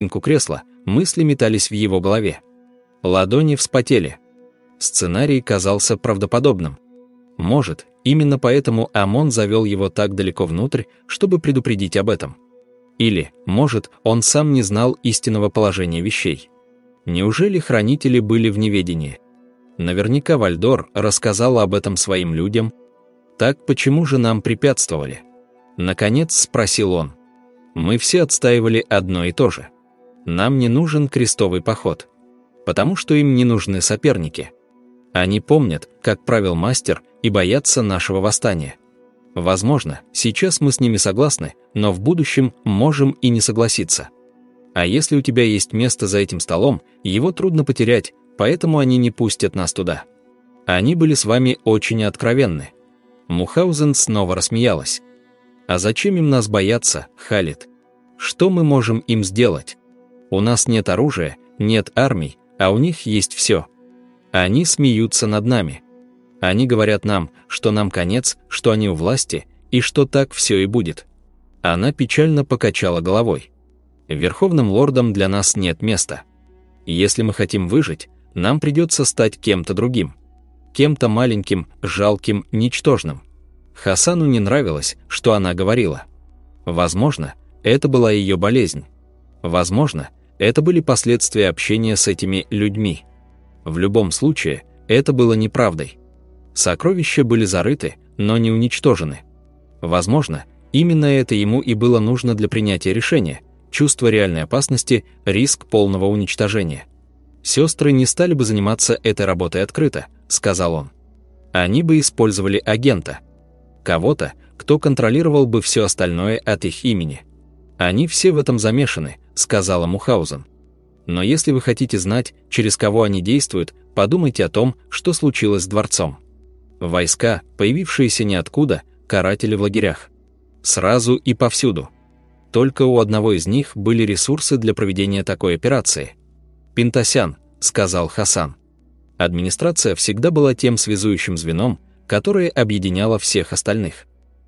спинку кресла, мысли метались в его голове. Ладони вспотели. Сценарий казался правдоподобным. Может, именно поэтому Амон завел его так далеко внутрь, чтобы предупредить об этом. Или, может, он сам не знал истинного положения вещей. Неужели хранители были в неведении? Наверняка Вальдор рассказал об этом своим людям. Так почему же нам препятствовали? Наконец спросил он. Мы все отстаивали одно и то же. Нам не нужен крестовый поход. Потому что им не нужны соперники. Они помнят, как правил мастер, и боятся нашего восстания. Возможно, сейчас мы с ними согласны, но в будущем можем и не согласиться. А если у тебя есть место за этим столом, его трудно потерять, поэтому они не пустят нас туда. Они были с вами очень откровенны. Мухаузен снова рассмеялась. А зачем им нас бояться, Халид? Что мы можем им сделать? У нас нет оружия, нет армий, а у них есть все. Они смеются над нами. Они говорят нам, что нам конец, что они у власти, и что так все и будет. Она печально покачала головой. Верховным лордам для нас нет места. Если мы хотим выжить, нам придется стать кем-то другим. Кем-то маленьким, жалким, ничтожным. Хасану не нравилось, что она говорила. Возможно, это была ее болезнь. Возможно, это были последствия общения с этими людьми. В любом случае, это было неправдой. Сокровища были зарыты, но не уничтожены. Возможно, именно это ему и было нужно для принятия решения, чувство реальной опасности, риск полного уничтожения. Сестры не стали бы заниматься этой работой открыто, сказал он. Они бы использовали агента. Кого-то, кто контролировал бы все остальное от их имени. Они все в этом замешаны, сказала Мухаузен. Но если вы хотите знать, через кого они действуют, подумайте о том, что случилось с дворцом. Войска, появившиеся ниоткуда, каратели в лагерях. Сразу и повсюду. Только у одного из них были ресурсы для проведения такой операции – «Пентасян», — сказал Хасан. Администрация всегда была тем связующим звеном, которое объединяло всех остальных.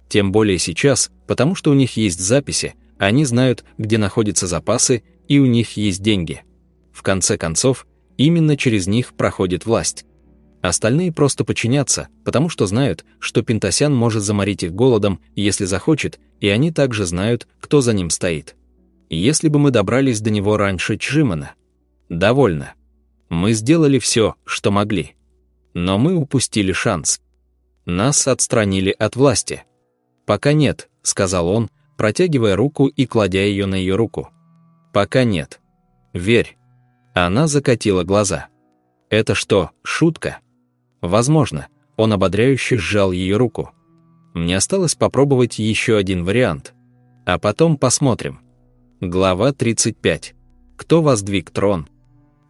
Тем более сейчас, потому что у них есть записи, они знают, где находятся запасы, и у них есть деньги. В конце концов, именно через них проходит власть. Остальные просто подчинятся, потому что знают, что Пентасян может заморить их голодом, если захочет, и они также знают, кто за ним стоит. Если бы мы добрались до него раньше Чжимана, Довольно. Мы сделали все, что могли. Но мы упустили шанс. Нас отстранили от власти. «Пока нет», — сказал он, протягивая руку и кладя ее на ее руку. «Пока нет. Верь». Она закатила глаза. «Это что, шутка?» «Возможно». Он ободряюще сжал ее руку. «Мне осталось попробовать еще один вариант. А потом посмотрим». Глава 35. Кто воздвиг трон?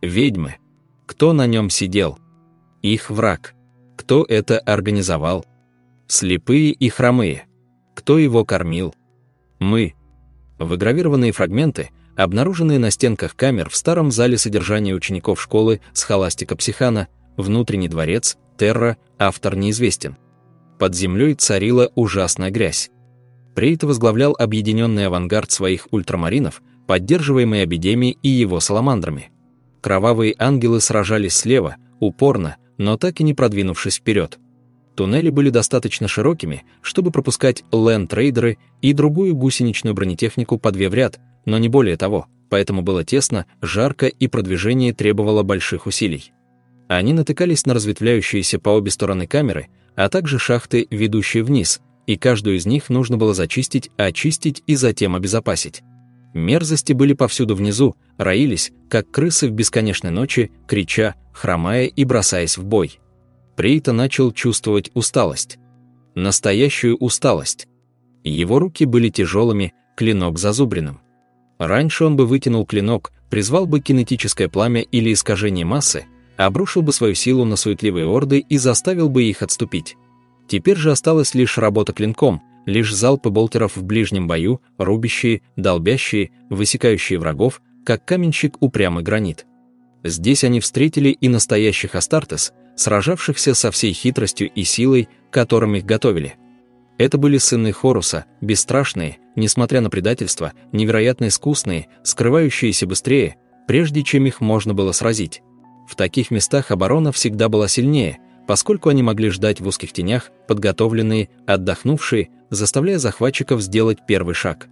Ведьмы. Кто на нем сидел? Их враг. Кто это организовал? Слепые и хромые. Кто его кормил? Мы. Выгравированные фрагменты, обнаруженные на стенках камер в старом зале содержания учеников школы схоластика Психана, внутренний дворец, Терра, автор неизвестен. Под землей царила ужасная грязь. Прейт возглавлял объединенный авангард своих ультрамаринов, поддерживаемый Абидеми и его саламандрами. Кровавые ангелы сражались слева, упорно, но так и не продвинувшись вперед. Туннели были достаточно широкими, чтобы пропускать ленд-трейдеры и другую гусеничную бронетехнику по две в ряд, но не более того, поэтому было тесно, жарко и продвижение требовало больших усилий. Они натыкались на разветвляющиеся по обе стороны камеры, а также шахты, ведущие вниз, и каждую из них нужно было зачистить, очистить и затем обезопасить. Мерзости были повсюду внизу, роились, как крысы в бесконечной ночи, крича, хромая и бросаясь в бой. Прейта начал чувствовать усталость. Настоящую усталость. Его руки были тяжелыми, клинок зазубренным. Раньше он бы вытянул клинок, призвал бы кинетическое пламя или искажение массы, обрушил бы свою силу на суетливые орды и заставил бы их отступить. Теперь же осталась лишь работа клинком – лишь залпы болтеров в ближнем бою, рубящие, долбящие, высекающие врагов, как каменщик упрямый гранит. Здесь они встретили и настоящих Астартес, сражавшихся со всей хитростью и силой, которым их готовили. Это были сыны Хоруса, бесстрашные, несмотря на предательство, невероятно искусные, скрывающиеся быстрее, прежде чем их можно было сразить. В таких местах оборона всегда была сильнее, поскольку они могли ждать в узких тенях, подготовленные, отдохнувшие, заставляя захватчиков сделать первый шаг.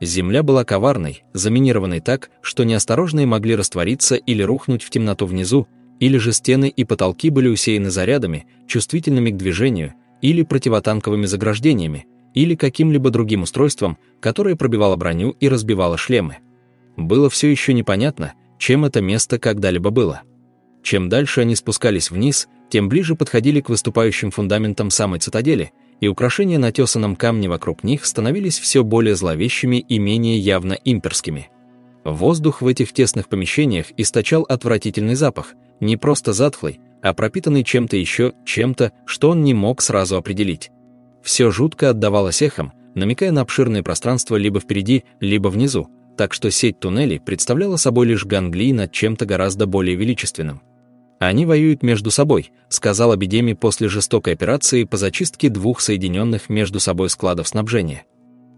Земля была коварной, заминированной так, что неосторожные могли раствориться или рухнуть в темноту внизу, или же стены и потолки были усеяны зарядами, чувствительными к движению, или противотанковыми заграждениями, или каким-либо другим устройством, которое пробивало броню и разбивало шлемы. Было все еще непонятно, чем это место когда-либо было. Чем дальше они спускались вниз, тем ближе подходили к выступающим фундаментам самой цитадели, и украшения на тесаном камне вокруг них становились все более зловещими и менее явно имперскими. Воздух в этих тесных помещениях источал отвратительный запах, не просто затхлый, а пропитанный чем-то еще, чем-то, что он не мог сразу определить. Все жутко отдавалось эхом, намекая на обширное пространство либо впереди, либо внизу, так что сеть туннелей представляла собой лишь ганглии над чем-то гораздо более величественным. «Они воюют между собой», — сказал Абидеми после жестокой операции по зачистке двух соединенных между собой складов снабжения.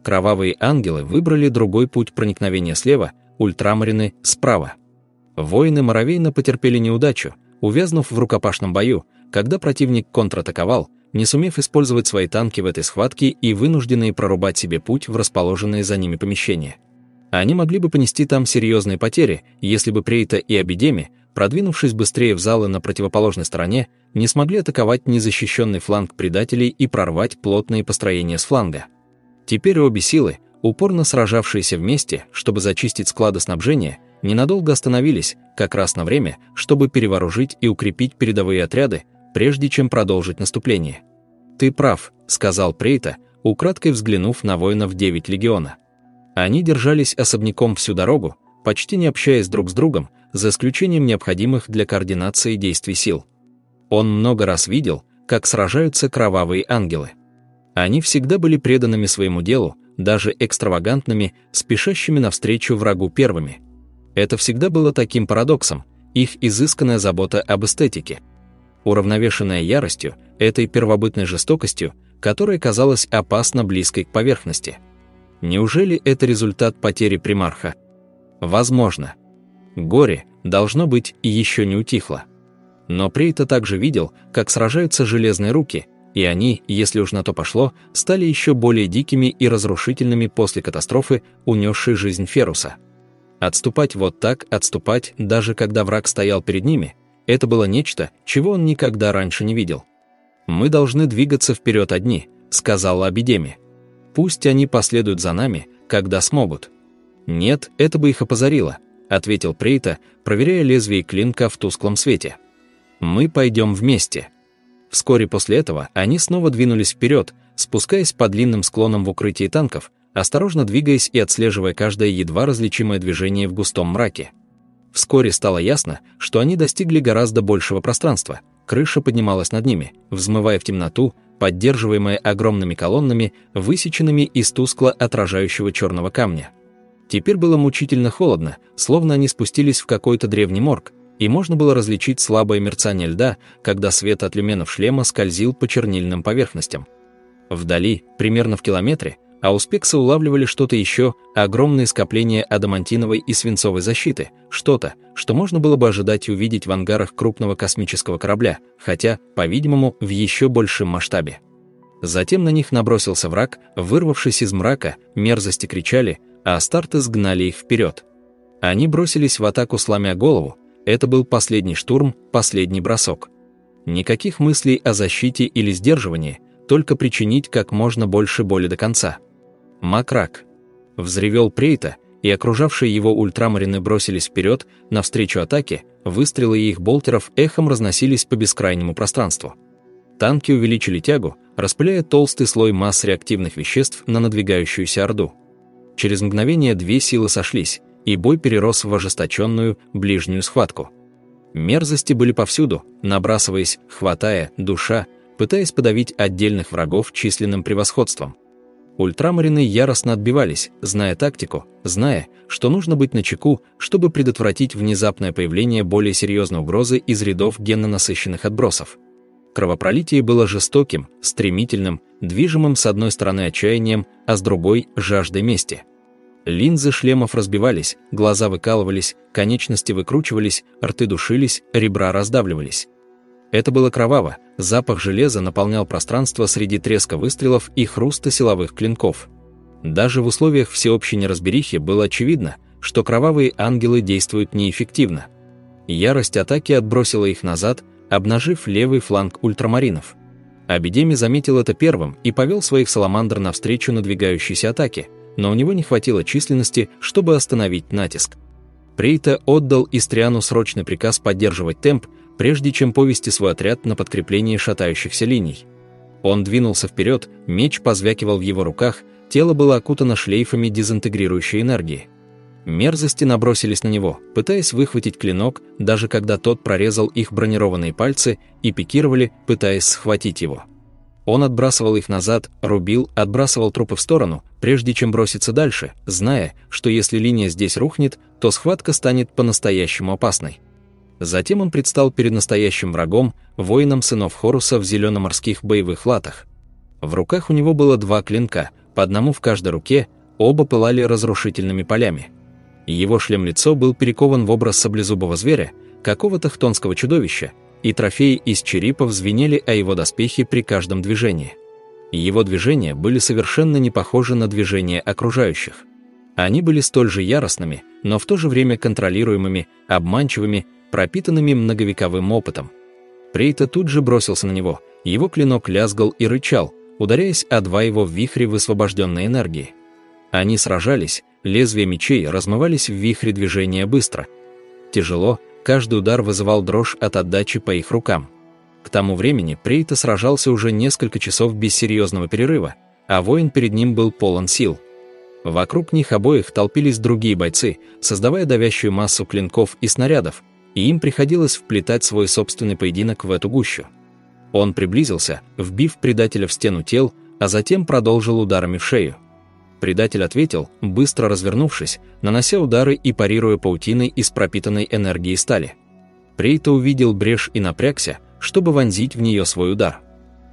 Кровавые ангелы выбрали другой путь проникновения слева, ультрамарины — справа. Воины Моровейна потерпели неудачу, увязнув в рукопашном бою, когда противник контратаковал, не сумев использовать свои танки в этой схватке и вынужденные прорубать себе путь в расположенные за ними помещения. Они могли бы понести там серьезные потери, если бы Прейта и Абидеми, продвинувшись быстрее в залы на противоположной стороне, не смогли атаковать незащищенный фланг предателей и прорвать плотные построения с фланга. Теперь обе силы, упорно сражавшиеся вместе, чтобы зачистить склады снабжения, ненадолго остановились, как раз на время, чтобы перевооружить и укрепить передовые отряды, прежде чем продолжить наступление. «Ты прав», — сказал Прейта, украдкой взглянув на воинов 9 легиона. Они держались особняком всю дорогу, почти не общаясь друг с другом, за исключением необходимых для координации действий сил. Он много раз видел, как сражаются кровавые ангелы. Они всегда были преданными своему делу, даже экстравагантными, спешащими навстречу врагу первыми. Это всегда было таким парадоксом, их изысканная забота об эстетике. Уравновешенная яростью, этой первобытной жестокостью, которая казалась опасно близкой к поверхности – Неужели это результат потери примарха? Возможно. Горе, должно быть, еще не утихло. Но Прейта также видел, как сражаются железные руки, и они, если уж на то пошло, стали еще более дикими и разрушительными после катастрофы, унесшей жизнь Феруса. Отступать вот так, отступать, даже когда враг стоял перед ними, это было нечто, чего он никогда раньше не видел. «Мы должны двигаться вперед одни», — сказал Абидеми. Пусть они последуют за нами, когда смогут. Нет, это бы их опозорило, ответил Прейта, проверяя лезвие клинка в тусклом свете. Мы пойдем вместе. Вскоре после этого они снова двинулись вперед, спускаясь по длинным склонам в укрытии танков, осторожно двигаясь и отслеживая каждое едва различимое движение в густом мраке. Вскоре стало ясно, что они достигли гораздо большего пространства. Крыша поднималась над ними, взмывая в темноту, поддерживаемая огромными колоннами, высеченными из тускло отражающего черного камня. Теперь было мучительно холодно, словно они спустились в какой-то древний морг, и можно было различить слабое мерцание льда, когда свет от люменов шлема скользил по чернильным поверхностям. Вдали, примерно в километре, а у Спекса улавливали что-то еще, огромные скопления адамантиновой и свинцовой защиты, что-то, что можно было бы ожидать увидеть в ангарах крупного космического корабля, хотя, по-видимому, в еще большем масштабе. Затем на них набросился враг, вырвавшись из мрака, мерзости кричали, а Астарты сгнали их вперед. Они бросились в атаку, сломя голову, это был последний штурм, последний бросок. Никаких мыслей о защите или сдерживании, только причинить как можно больше боли до конца. Макрак. Взревел Прейта, и окружавшие его ультрамарины бросились вперед, навстречу атаке, выстрелы их болтеров эхом разносились по бескрайнему пространству. Танки увеличили тягу, распыляя толстый слой масс реактивных веществ на надвигающуюся орду. Через мгновение две силы сошлись, и бой перерос в ожесточенную, ближнюю схватку. Мерзости были повсюду, набрасываясь, хватая, душа, пытаясь подавить отдельных врагов численным превосходством. Ультрамарины яростно отбивались, зная тактику, зная, что нужно быть начеку, чтобы предотвратить внезапное появление более серьезной угрозы из рядов генно-насыщенных отбросов. Кровопролитие было жестоким, стремительным, движимым с одной стороны отчаянием, а с другой – жаждой мести. Линзы шлемов разбивались, глаза выкалывались, конечности выкручивались, рты душились, ребра раздавливались. Это было кроваво, запах железа наполнял пространство среди треска выстрелов и хруста силовых клинков. Даже в условиях всеобщей неразберихи было очевидно, что кровавые ангелы действуют неэффективно. Ярость атаки отбросила их назад, обнажив левый фланг ультрамаринов. Абидеми заметил это первым и повел своих саламандр навстречу надвигающейся атаке, но у него не хватило численности, чтобы остановить натиск. Прейта отдал Истриану срочный приказ поддерживать темп, прежде чем повести свой отряд на подкрепление шатающихся линий. Он двинулся вперед, меч позвякивал в его руках, тело было окутано шлейфами дезинтегрирующей энергии. Мерзости набросились на него, пытаясь выхватить клинок, даже когда тот прорезал их бронированные пальцы и пикировали, пытаясь схватить его. Он отбрасывал их назад, рубил, отбрасывал трупы в сторону, прежде чем броситься дальше, зная, что если линия здесь рухнет, то схватка станет по-настоящему опасной. Затем он предстал перед настоящим врагом, воином сынов Хоруса в зелено-морских боевых латах. В руках у него было два клинка, по одному в каждой руке, оба пылали разрушительными полями. Его шлем-лицо был перекован в образ саблезубого зверя, какого-то хтонского чудовища, и трофеи из черепов звенели о его доспехе при каждом движении. Его движения были совершенно не похожи на движения окружающих. Они были столь же яростными, но в то же время контролируемыми, обманчивыми, пропитанными многовековым опытом. Прейта тут же бросился на него, его клинок лязгал и рычал, ударяясь о два его вихре высвобожденной энергии. Они сражались, лезвия мечей размывались в вихре движения быстро. Тяжело, каждый удар вызывал дрожь от отдачи по их рукам. К тому времени Прейта сражался уже несколько часов без серьезного перерыва, а воин перед ним был полон сил. Вокруг них обоих толпились другие бойцы, создавая давящую массу клинков и снарядов, и им приходилось вплетать свой собственный поединок в эту гущу. Он приблизился, вбив предателя в стену тел, а затем продолжил ударами в шею. Предатель ответил, быстро развернувшись, нанося удары и парируя паутиной из пропитанной энергии стали. Прейта увидел брешь и напрягся, чтобы вонзить в нее свой удар.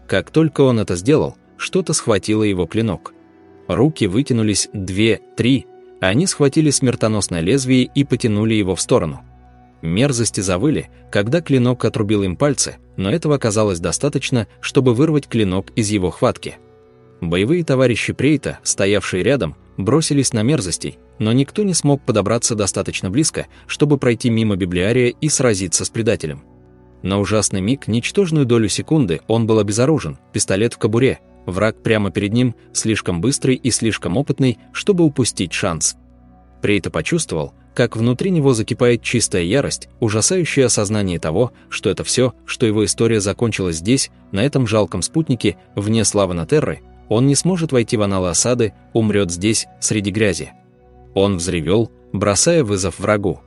Как только он это сделал, что-то схватило его клинок. Руки вытянулись две, три, они схватили смертоносное лезвие и потянули его в сторону. Мерзости завыли, когда клинок отрубил им пальцы, но этого оказалось достаточно, чтобы вырвать клинок из его хватки. Боевые товарищи Прейта, стоявшие рядом, бросились на мерзостей, но никто не смог подобраться достаточно близко, чтобы пройти мимо библиария и сразиться с предателем. На ужасный миг, ничтожную долю секунды, он был обезоружен, пистолет в кобуре, враг прямо перед ним, слишком быстрый и слишком опытный, чтобы упустить шанс. Прейта почувствовал, как внутри него закипает чистая ярость, ужасающее осознание того, что это все, что его история закончилась здесь, на этом жалком спутнике, вне славы на Терры, он не сможет войти в аналы осады, умрет здесь, среди грязи. Он взревел, бросая вызов врагу.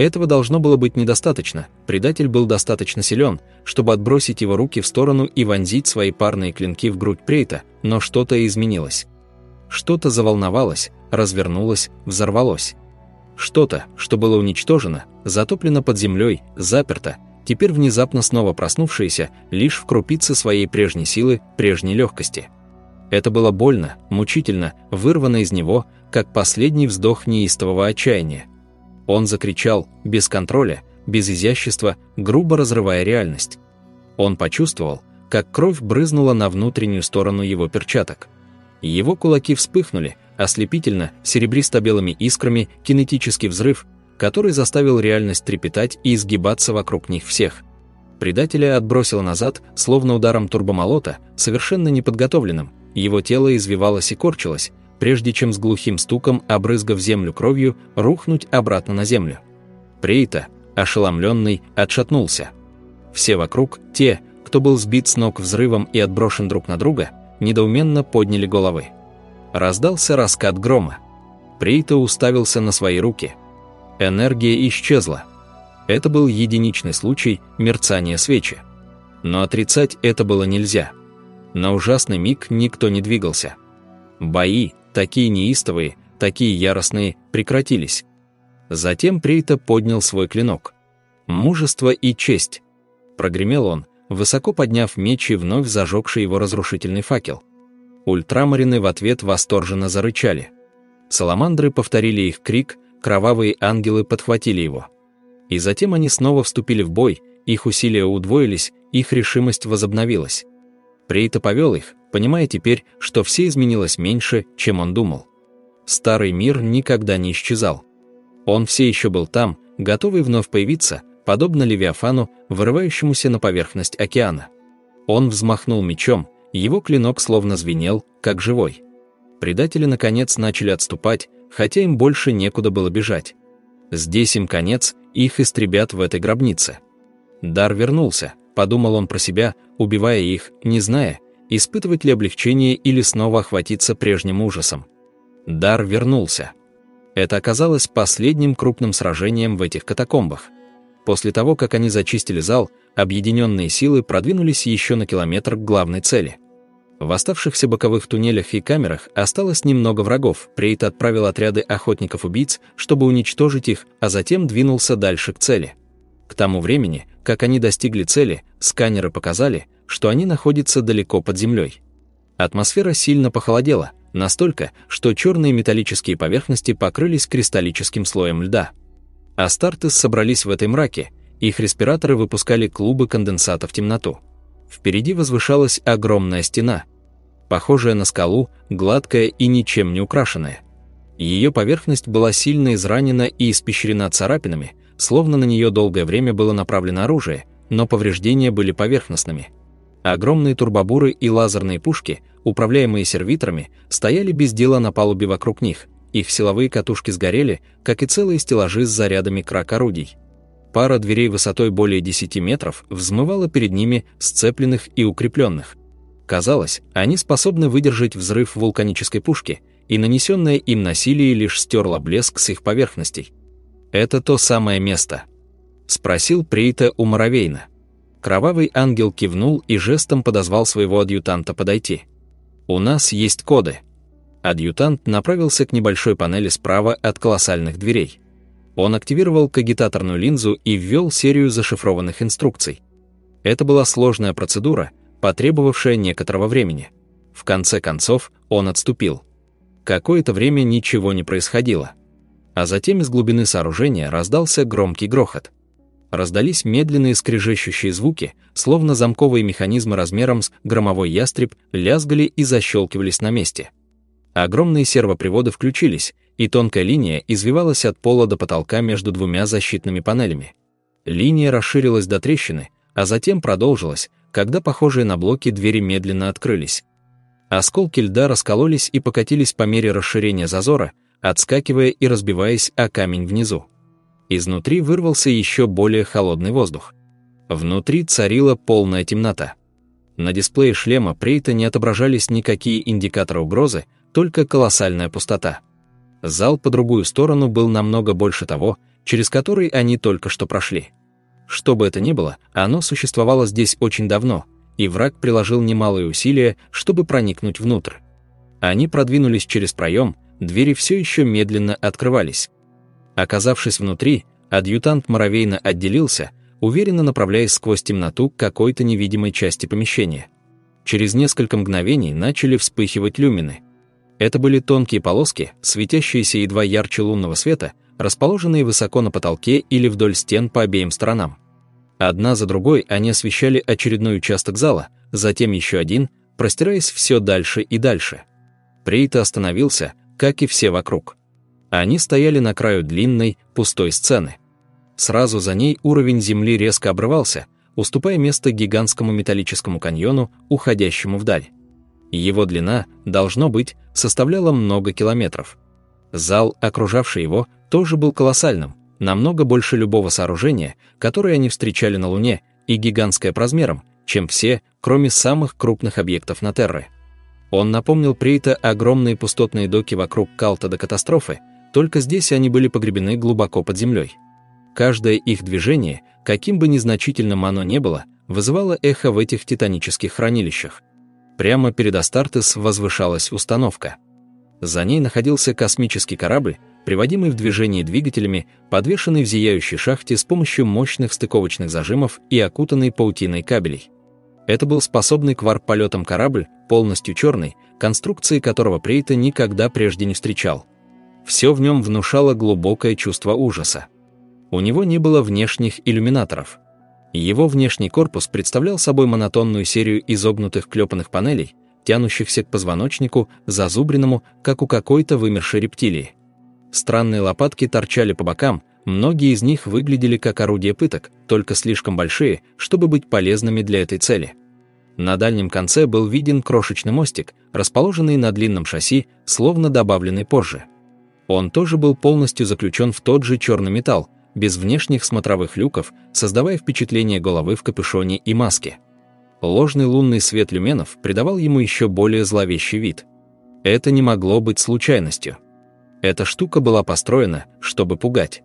Этого должно было быть недостаточно, предатель был достаточно силен, чтобы отбросить его руки в сторону и вонзить свои парные клинки в грудь Прейта, но что-то изменилось. Что-то заволновалось, развернулось, взорвалось. Что-то, что было уничтожено, затоплено под землей, заперто, теперь внезапно снова проснувшееся, лишь в крупице своей прежней силы, прежней легкости. Это было больно, мучительно, вырвано из него, как последний вздох неистового отчаяния. Он закричал, без контроля, без изящества, грубо разрывая реальность. Он почувствовал, как кровь брызнула на внутреннюю сторону его перчаток. Его кулаки вспыхнули, ослепительно, серебристо-белыми искрами, кинетический взрыв, который заставил реальность трепетать и изгибаться вокруг них всех. Предателя отбросило назад, словно ударом турбомолота, совершенно неподготовленным. Его тело извивалось и корчилось, прежде чем с глухим стуком, обрызгав землю кровью, рухнуть обратно на землю. Прейта, ошеломленный, отшатнулся. Все вокруг, те, кто был сбит с ног взрывом и отброшен друг на друга, недоуменно подняли головы. Раздался раскат грома. Прейта уставился на свои руки. Энергия исчезла. Это был единичный случай мерцания свечи. Но отрицать это было нельзя. На ужасный миг никто не двигался. Бои, такие неистовые, такие яростные, прекратились. Затем Прейта поднял свой клинок. «Мужество и честь!» Прогремел он, высоко подняв меч и вновь зажегший его разрушительный факел. Ультрамарины в ответ восторженно зарычали. Саламандры повторили их крик, кровавые ангелы подхватили его. И затем они снова вступили в бой, их усилия удвоились, их решимость возобновилась. Прейта повел их, понимая теперь, что все изменилось меньше, чем он думал. Старый мир никогда не исчезал. Он все еще был там, готовый вновь появиться, подобно Левиафану, вырывающемуся на поверхность океана. Он взмахнул мечом, его клинок словно звенел, как живой. Предатели, наконец, начали отступать, хотя им больше некуда было бежать. Здесь им конец, их истребят в этой гробнице. Дар вернулся, подумал он про себя, убивая их, не зная, испытывать ли облегчение или снова охватиться прежним ужасом. Дар вернулся. Это оказалось последним крупным сражением в этих катакомбах. После того, как они зачистили зал, объединенные силы продвинулись еще на километр к главной цели. В оставшихся боковых туннелях и камерах осталось немного врагов. Прейт отправил отряды охотников-убийц, чтобы уничтожить их, а затем двинулся дальше к цели. К тому времени, как они достигли цели, сканеры показали, что они находятся далеко под землей. Атмосфера сильно похолодела, настолько, что черные металлические поверхности покрылись кристаллическим слоем льда. Астартес собрались в этой мраке, их респираторы выпускали клубы конденсата в темноту. Впереди возвышалась огромная стена, похожая на скалу, гладкая и ничем не украшенная. Ее поверхность была сильно изранена и испещрена царапинами, словно на нее долгое время было направлено оружие, но повреждения были поверхностными. Огромные турбобуры и лазерные пушки, управляемые сервиторами, стояли без дела на палубе вокруг них, их силовые катушки сгорели, как и целые стеллажи с зарядами крак-орудий. Пара дверей высотой более 10 метров взмывала перед ними сцепленных и укрепленных. Казалось, они способны выдержать взрыв вулканической пушки, и нанесенное им насилие лишь стерло блеск с их поверхностей. «Это то самое место?» — спросил Прейта у Моровейна. Кровавый ангел кивнул и жестом подозвал своего адъютанта подойти. «У нас есть коды». Адъютант направился к небольшой панели справа от колоссальных дверей. Он активировал кагитаторную линзу и ввел серию зашифрованных инструкций. Это была сложная процедура, потребовавшая некоторого времени. В конце концов, он отступил. Какое-то время ничего не происходило. А затем из глубины сооружения раздался громкий грохот. Раздались медленные скрежещущие звуки, словно замковые механизмы размером с громовой ястреб лязгали и защелкивались на месте. Огромные сервоприводы включились, и тонкая линия извивалась от пола до потолка между двумя защитными панелями. Линия расширилась до трещины, а затем продолжилась, когда похожие на блоки двери медленно открылись. Осколки льда раскололись и покатились по мере расширения зазора, отскакивая и разбиваясь о камень внизу. Изнутри вырвался еще более холодный воздух. Внутри царила полная темнота. На дисплее шлема Прейта не отображались никакие индикаторы угрозы, только колоссальная пустота. Зал по другую сторону был намного больше того, через который они только что прошли. Что бы это ни было, оно существовало здесь очень давно, и враг приложил немалые усилия, чтобы проникнуть внутрь. Они продвинулись через проем, двери все еще медленно открывались. Оказавшись внутри, адъютант Моровейна отделился, уверенно направляясь сквозь темноту к какой-то невидимой части помещения. Через несколько мгновений начали вспыхивать люмины – это были тонкие полоски, светящиеся едва ярче лунного света, расположенные высоко на потолке или вдоль стен по обеим сторонам. Одна за другой они освещали очередной участок зала, затем еще один, простираясь все дальше и дальше. Прейта остановился, как и все вокруг. Они стояли на краю длинной, пустой сцены. Сразу за ней уровень земли резко обрывался, уступая место гигантскому металлическому каньону, уходящему вдаль. Его длина, должно быть, составляла много километров. Зал, окружавший его, тоже был колоссальным, намного больше любого сооружения, которое они встречали на Луне, и гигантское по размерам, чем все, кроме самых крупных объектов на Терре. Он напомнил Прейта огромные пустотные доки вокруг Калта до катастрофы, только здесь они были погребены глубоко под землей. Каждое их движение, каким бы незначительным оно ни было, вызывало эхо в этих титанических хранилищах. Прямо перед Астартес возвышалась установка. За ней находился космический корабль, приводимый в движение двигателями, подвешенный в зияющей шахте с помощью мощных стыковочных зажимов и окутанный паутиной кабелей. Это был способный к варп-полетам корабль, полностью черный, конструкции которого Прейта никогда прежде не встречал. Все в нем внушало глубокое чувство ужаса. У него не было внешних иллюминаторов. Его внешний корпус представлял собой монотонную серию изогнутых клепанных панелей, тянущихся к позвоночнику, зазубренному, как у какой-то вымершей рептилии. Странные лопатки торчали по бокам, многие из них выглядели как орудия пыток, только слишком большие, чтобы быть полезными для этой цели. На дальнем конце был виден крошечный мостик, расположенный на длинном шасси, словно добавленный позже. Он тоже был полностью заключен в тот же черный металл, без внешних смотровых люков, создавая впечатление головы в капюшоне и маске. Ложный лунный свет люменов придавал ему еще более зловещий вид. Это не могло быть случайностью. Эта штука была построена, чтобы пугать.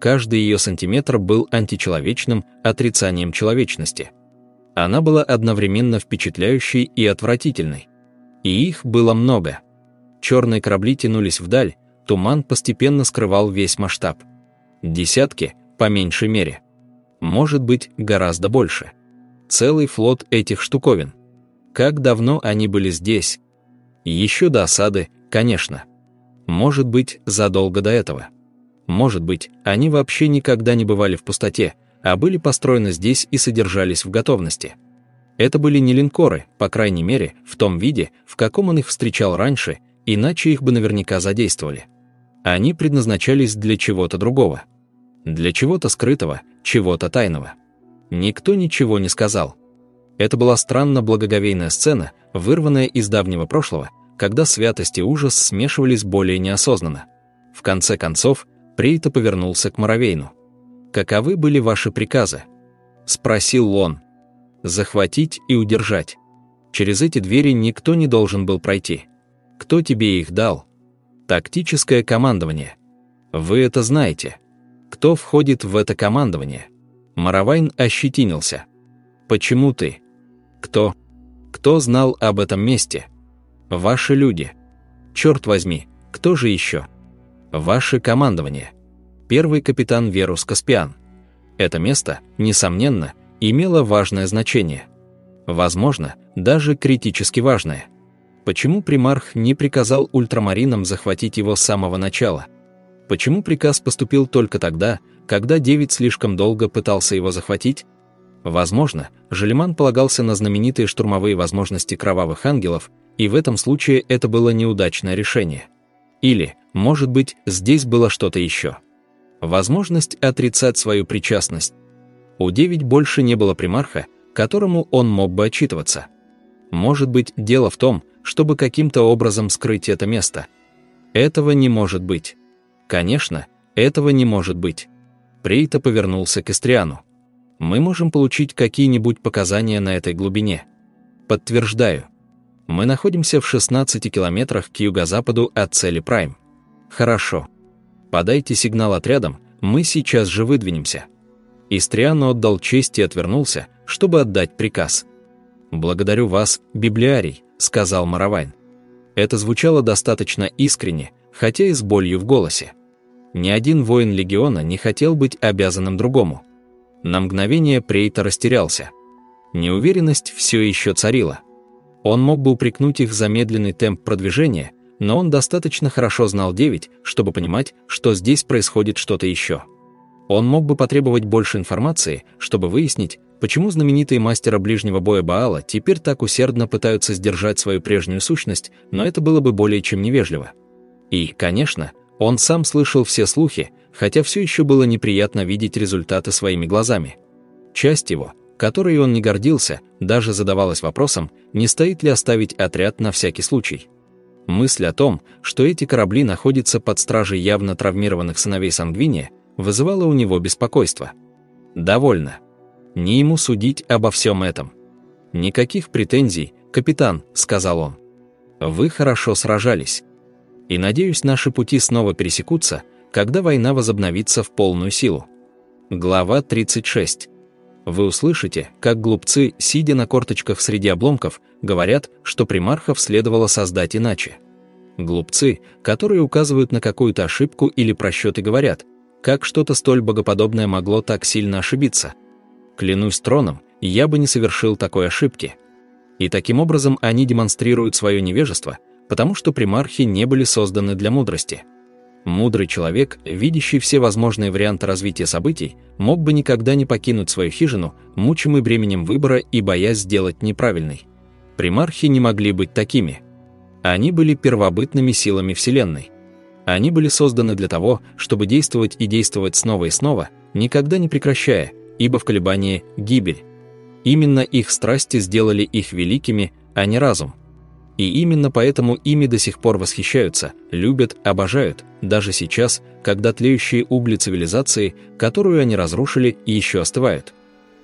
Каждый ее сантиметр был античеловечным отрицанием человечности. Она была одновременно впечатляющей и отвратительной. И их было много. Черные корабли тянулись вдаль, туман постепенно скрывал весь масштаб. Десятки, по меньшей мере. Может быть, гораздо больше. Целый флот этих штуковин. Как давно они были здесь? Еще до осады, конечно. Может быть, задолго до этого. Может быть, они вообще никогда не бывали в пустоте, а были построены здесь и содержались в готовности. Это были не линкоры, по крайней мере, в том виде, в каком он их встречал раньше, иначе их бы наверняка задействовали. Они предназначались для чего-то другого. Для чего-то скрытого, чего-то тайного. Никто ничего не сказал. Это была странно благоговейная сцена, вырванная из давнего прошлого, когда святость и ужас смешивались более неосознанно. В конце концов, Прейта повернулся к Моровейну. «Каковы были ваши приказы?» — спросил он. «Захватить и удержать. Через эти двери никто не должен был пройти. Кто тебе их дал?» «Тактическое командование. Вы это знаете. Кто входит в это командование?» Маравайн ощетинился. «Почему ты? Кто? Кто знал об этом месте?» Ваши люди. Черт возьми, кто же еще? Ваше командование. Первый капитан Верус Каспиан. Это место, несомненно, имело важное значение. Возможно, даже критически важное. Почему примарх не приказал ультрамаринам захватить его с самого начала? Почему приказ поступил только тогда, когда Девять слишком долго пытался его захватить? Возможно, Желеман полагался на знаменитые штурмовые возможности кровавых ангелов и в этом случае это было неудачное решение. Или, может быть, здесь было что-то еще. Возможность отрицать свою причастность. У девять больше не было примарха, которому он мог бы отчитываться. Может быть, дело в том, чтобы каким-то образом скрыть это место. Этого не может быть. Конечно, этого не может быть. Прейта повернулся к Истриану. Мы можем получить какие-нибудь показания на этой глубине. Подтверждаю. Мы находимся в 16 километрах к юго-западу от цели Прайм. Хорошо. Подайте сигнал отрядам, мы сейчас же выдвинемся. Истриан отдал честь и отвернулся, чтобы отдать приказ. «Благодарю вас, библиарий», — сказал Маравайн. Это звучало достаточно искренне, хотя и с болью в голосе. Ни один воин легиона не хотел быть обязанным другому. На мгновение Прейта растерялся. Неуверенность все еще царила. Он мог бы упрекнуть их за медленный темп продвижения, но он достаточно хорошо знал 9, чтобы понимать, что здесь происходит что-то еще. Он мог бы потребовать больше информации, чтобы выяснить, почему знаменитые мастера ближнего боя Баала теперь так усердно пытаются сдержать свою прежнюю сущность, но это было бы более чем невежливо. И, конечно, он сам слышал все слухи, хотя все еще было неприятно видеть результаты своими глазами. Часть его – которой он не гордился, даже задавалась вопросом, не стоит ли оставить отряд на всякий случай. Мысль о том, что эти корабли находятся под стражей явно травмированных сыновей Сангвиния, вызывала у него беспокойство. «Довольно. Не ему судить обо всем этом. Никаких претензий, капитан», — сказал он. «Вы хорошо сражались. И, надеюсь, наши пути снова пересекутся, когда война возобновится в полную силу». Глава 36 вы услышите, как глупцы, сидя на корточках среди обломков, говорят, что примархов следовало создать иначе. Глупцы, которые указывают на какую-то ошибку или просчет и говорят, как что-то столь богоподобное могло так сильно ошибиться. Клянусь троном, я бы не совершил такой ошибки. И таким образом они демонстрируют свое невежество, потому что примархи не были созданы для мудрости. Мудрый человек, видящий все возможные варианты развития событий, мог бы никогда не покинуть свою хижину, мучимый бременем выбора и боясь сделать неправильный. Примархи не могли быть такими. Они были первобытными силами Вселенной. Они были созданы для того, чтобы действовать и действовать снова и снова, никогда не прекращая, ибо в колебании – гибель. Именно их страсти сделали их великими, а не разум. И именно поэтому ими до сих пор восхищаются, любят, обожают, даже сейчас, когда тлеющие угли цивилизации, которую они разрушили, еще остывают.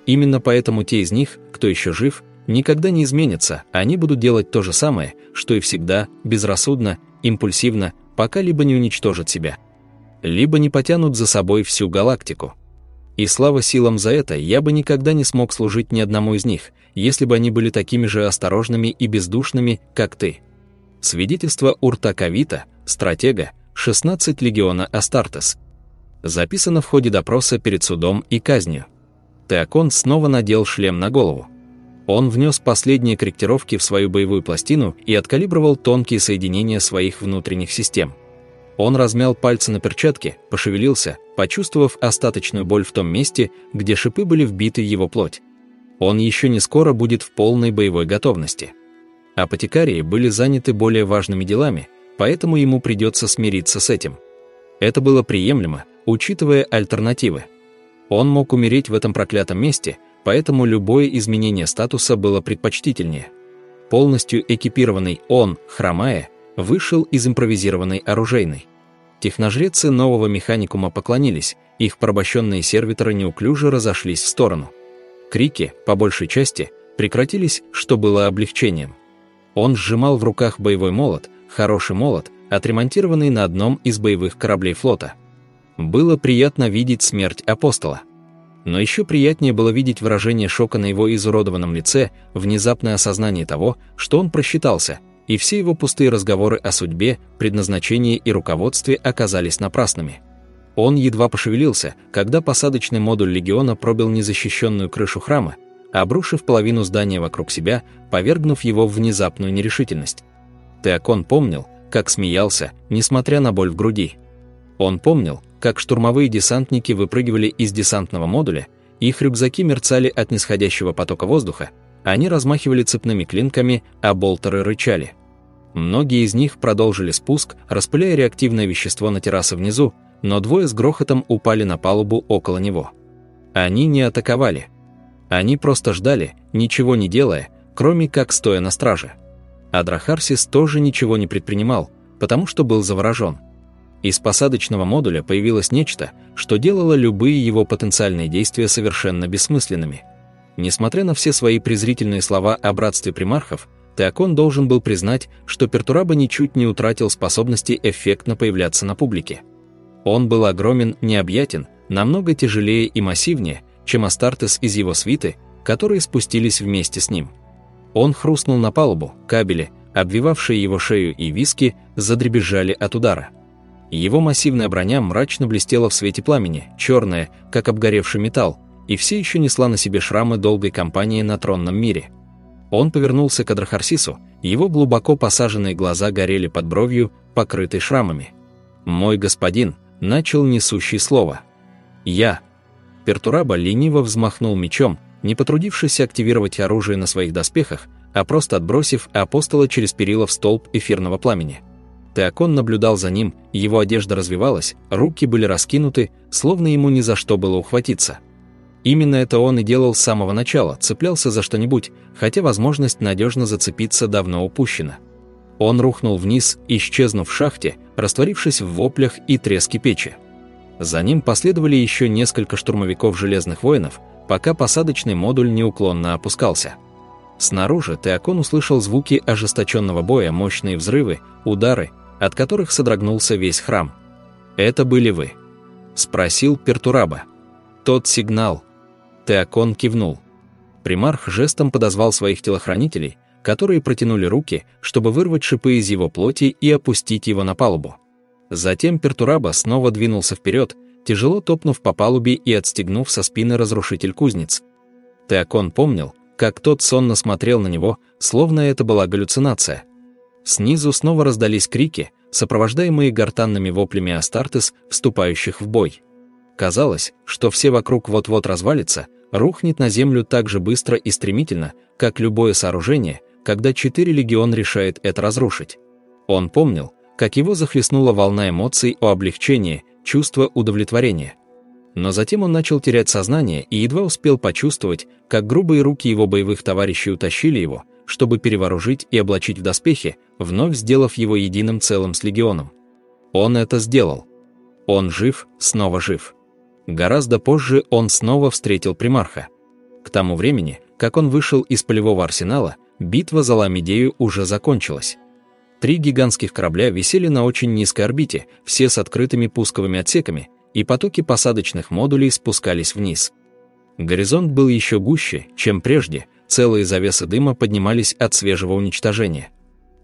Именно поэтому те из них, кто еще жив, никогда не изменятся, они будут делать то же самое, что и всегда, безрассудно, импульсивно, пока либо не уничтожат себя, либо не потянут за собой всю галактику. И слава силам за это, я бы никогда не смог служить ни одному из них, если бы они были такими же осторожными и бездушными, как ты. Свидетельство Уртаковита, стратега, 16 легиона Астартес. Записано в ходе допроса перед судом и казнью. Теокон снова надел шлем на голову. Он внес последние корректировки в свою боевую пластину и откалибровал тонкие соединения своих внутренних систем. Он размял пальцы на перчатке, пошевелился, почувствовав остаточную боль в том месте, где шипы были вбиты его плоть. Он еще не скоро будет в полной боевой готовности. Апотекарии были заняты более важными делами, поэтому ему придется смириться с этим. Это было приемлемо, учитывая альтернативы. Он мог умереть в этом проклятом месте, поэтому любое изменение статуса было предпочтительнее. Полностью экипированный он, хромая, вышел из импровизированной оружейной. Техножрецы нового механикума поклонились, их порабощенные сервиторы неуклюже разошлись в сторону. Крики, по большей части, прекратились, что было облегчением. Он сжимал в руках боевой молот, хороший молот, отремонтированный на одном из боевых кораблей флота. Было приятно видеть смерть апостола. Но еще приятнее было видеть выражение шока на его изуродованном лице, внезапное осознание того, что он просчитался – и все его пустые разговоры о судьбе, предназначении и руководстве оказались напрасными. Он едва пошевелился, когда посадочный модуль легиона пробил незащищенную крышу храма, обрушив половину здания вокруг себя, повергнув его в внезапную нерешительность. Теокон помнил, как смеялся, несмотря на боль в груди. Он помнил, как штурмовые десантники выпрыгивали из десантного модуля, их рюкзаки мерцали от нисходящего потока воздуха, они размахивали цепными клинками, а болтеры рычали. Многие из них продолжили спуск, распыляя реактивное вещество на террасы внизу, но двое с грохотом упали на палубу около него. Они не атаковали. Они просто ждали, ничего не делая, кроме как стоя на страже. Адрахарсис тоже ничего не предпринимал, потому что был заворожен. Из посадочного модуля появилось нечто, что делало любые его потенциальные действия совершенно бессмысленными – Несмотря на все свои презрительные слова о братстве примархов, Теокон должен был признать, что Пертураба ничуть не утратил способности эффектно появляться на публике. Он был огромен, необъятен, намного тяжелее и массивнее, чем Астартес из его свиты, которые спустились вместе с ним. Он хрустнул на палубу, кабели, обвивавшие его шею и виски, задребезжали от удара. Его массивная броня мрачно блестела в свете пламени, черная, как обгоревший металл, и все еще несла на себе шрамы долгой кампании на тронном мире. Он повернулся к Адрахарсису, его глубоко посаженные глаза горели под бровью, покрытой шрамами. «Мой господин», — начал несущий слово. «Я». Пертураба лениво взмахнул мечом, не потрудившись активировать оружие на своих доспехах, а просто отбросив апостола через перила в столб эфирного пламени. Теокон наблюдал за ним, его одежда развивалась, руки были раскинуты, словно ему ни за что было ухватиться. Именно это он и делал с самого начала, цеплялся за что-нибудь, хотя возможность надежно зацепиться давно упущена. Он рухнул вниз, исчезнув в шахте, растворившись в воплях и треске печи. За ним последовали еще несколько штурмовиков Железных воинов, пока посадочный модуль неуклонно опускался. Снаружи Теокон услышал звуки ожесточенного боя, мощные взрывы, удары, от которых содрогнулся весь храм. «Это были вы?» – спросил Пертураба. «Тот сигнал», Теокон кивнул. Примарх жестом подозвал своих телохранителей, которые протянули руки, чтобы вырвать шипы из его плоти и опустить его на палубу. Затем Пертураба снова двинулся вперед, тяжело топнув по палубе и отстегнув со спины разрушитель кузнец. Теокон помнил, как тот сонно смотрел на него, словно это была галлюцинация. Снизу снова раздались крики, сопровождаемые гортанными воплями Астартес, вступающих в бой. Казалось, что все вокруг вот-вот развалится, рухнет на землю так же быстро и стремительно, как любое сооружение, когда четыре легион решает это разрушить. Он помнил, как его захлестнула волна эмоций о облегчении, чувство удовлетворения. Но затем он начал терять сознание и едва успел почувствовать, как грубые руки его боевых товарищей утащили его, чтобы перевооружить и облачить в доспехи, вновь сделав его единым целым с легионом. Он это сделал. Он жив, снова жив. Гораздо позже он снова встретил примарха. К тому времени, как он вышел из полевого арсенала, битва за Ламидею уже закончилась. Три гигантских корабля висели на очень низкой орбите, все с открытыми пусковыми отсеками, и потоки посадочных модулей спускались вниз. Горизонт был еще гуще, чем прежде, целые завесы дыма поднимались от свежего уничтожения.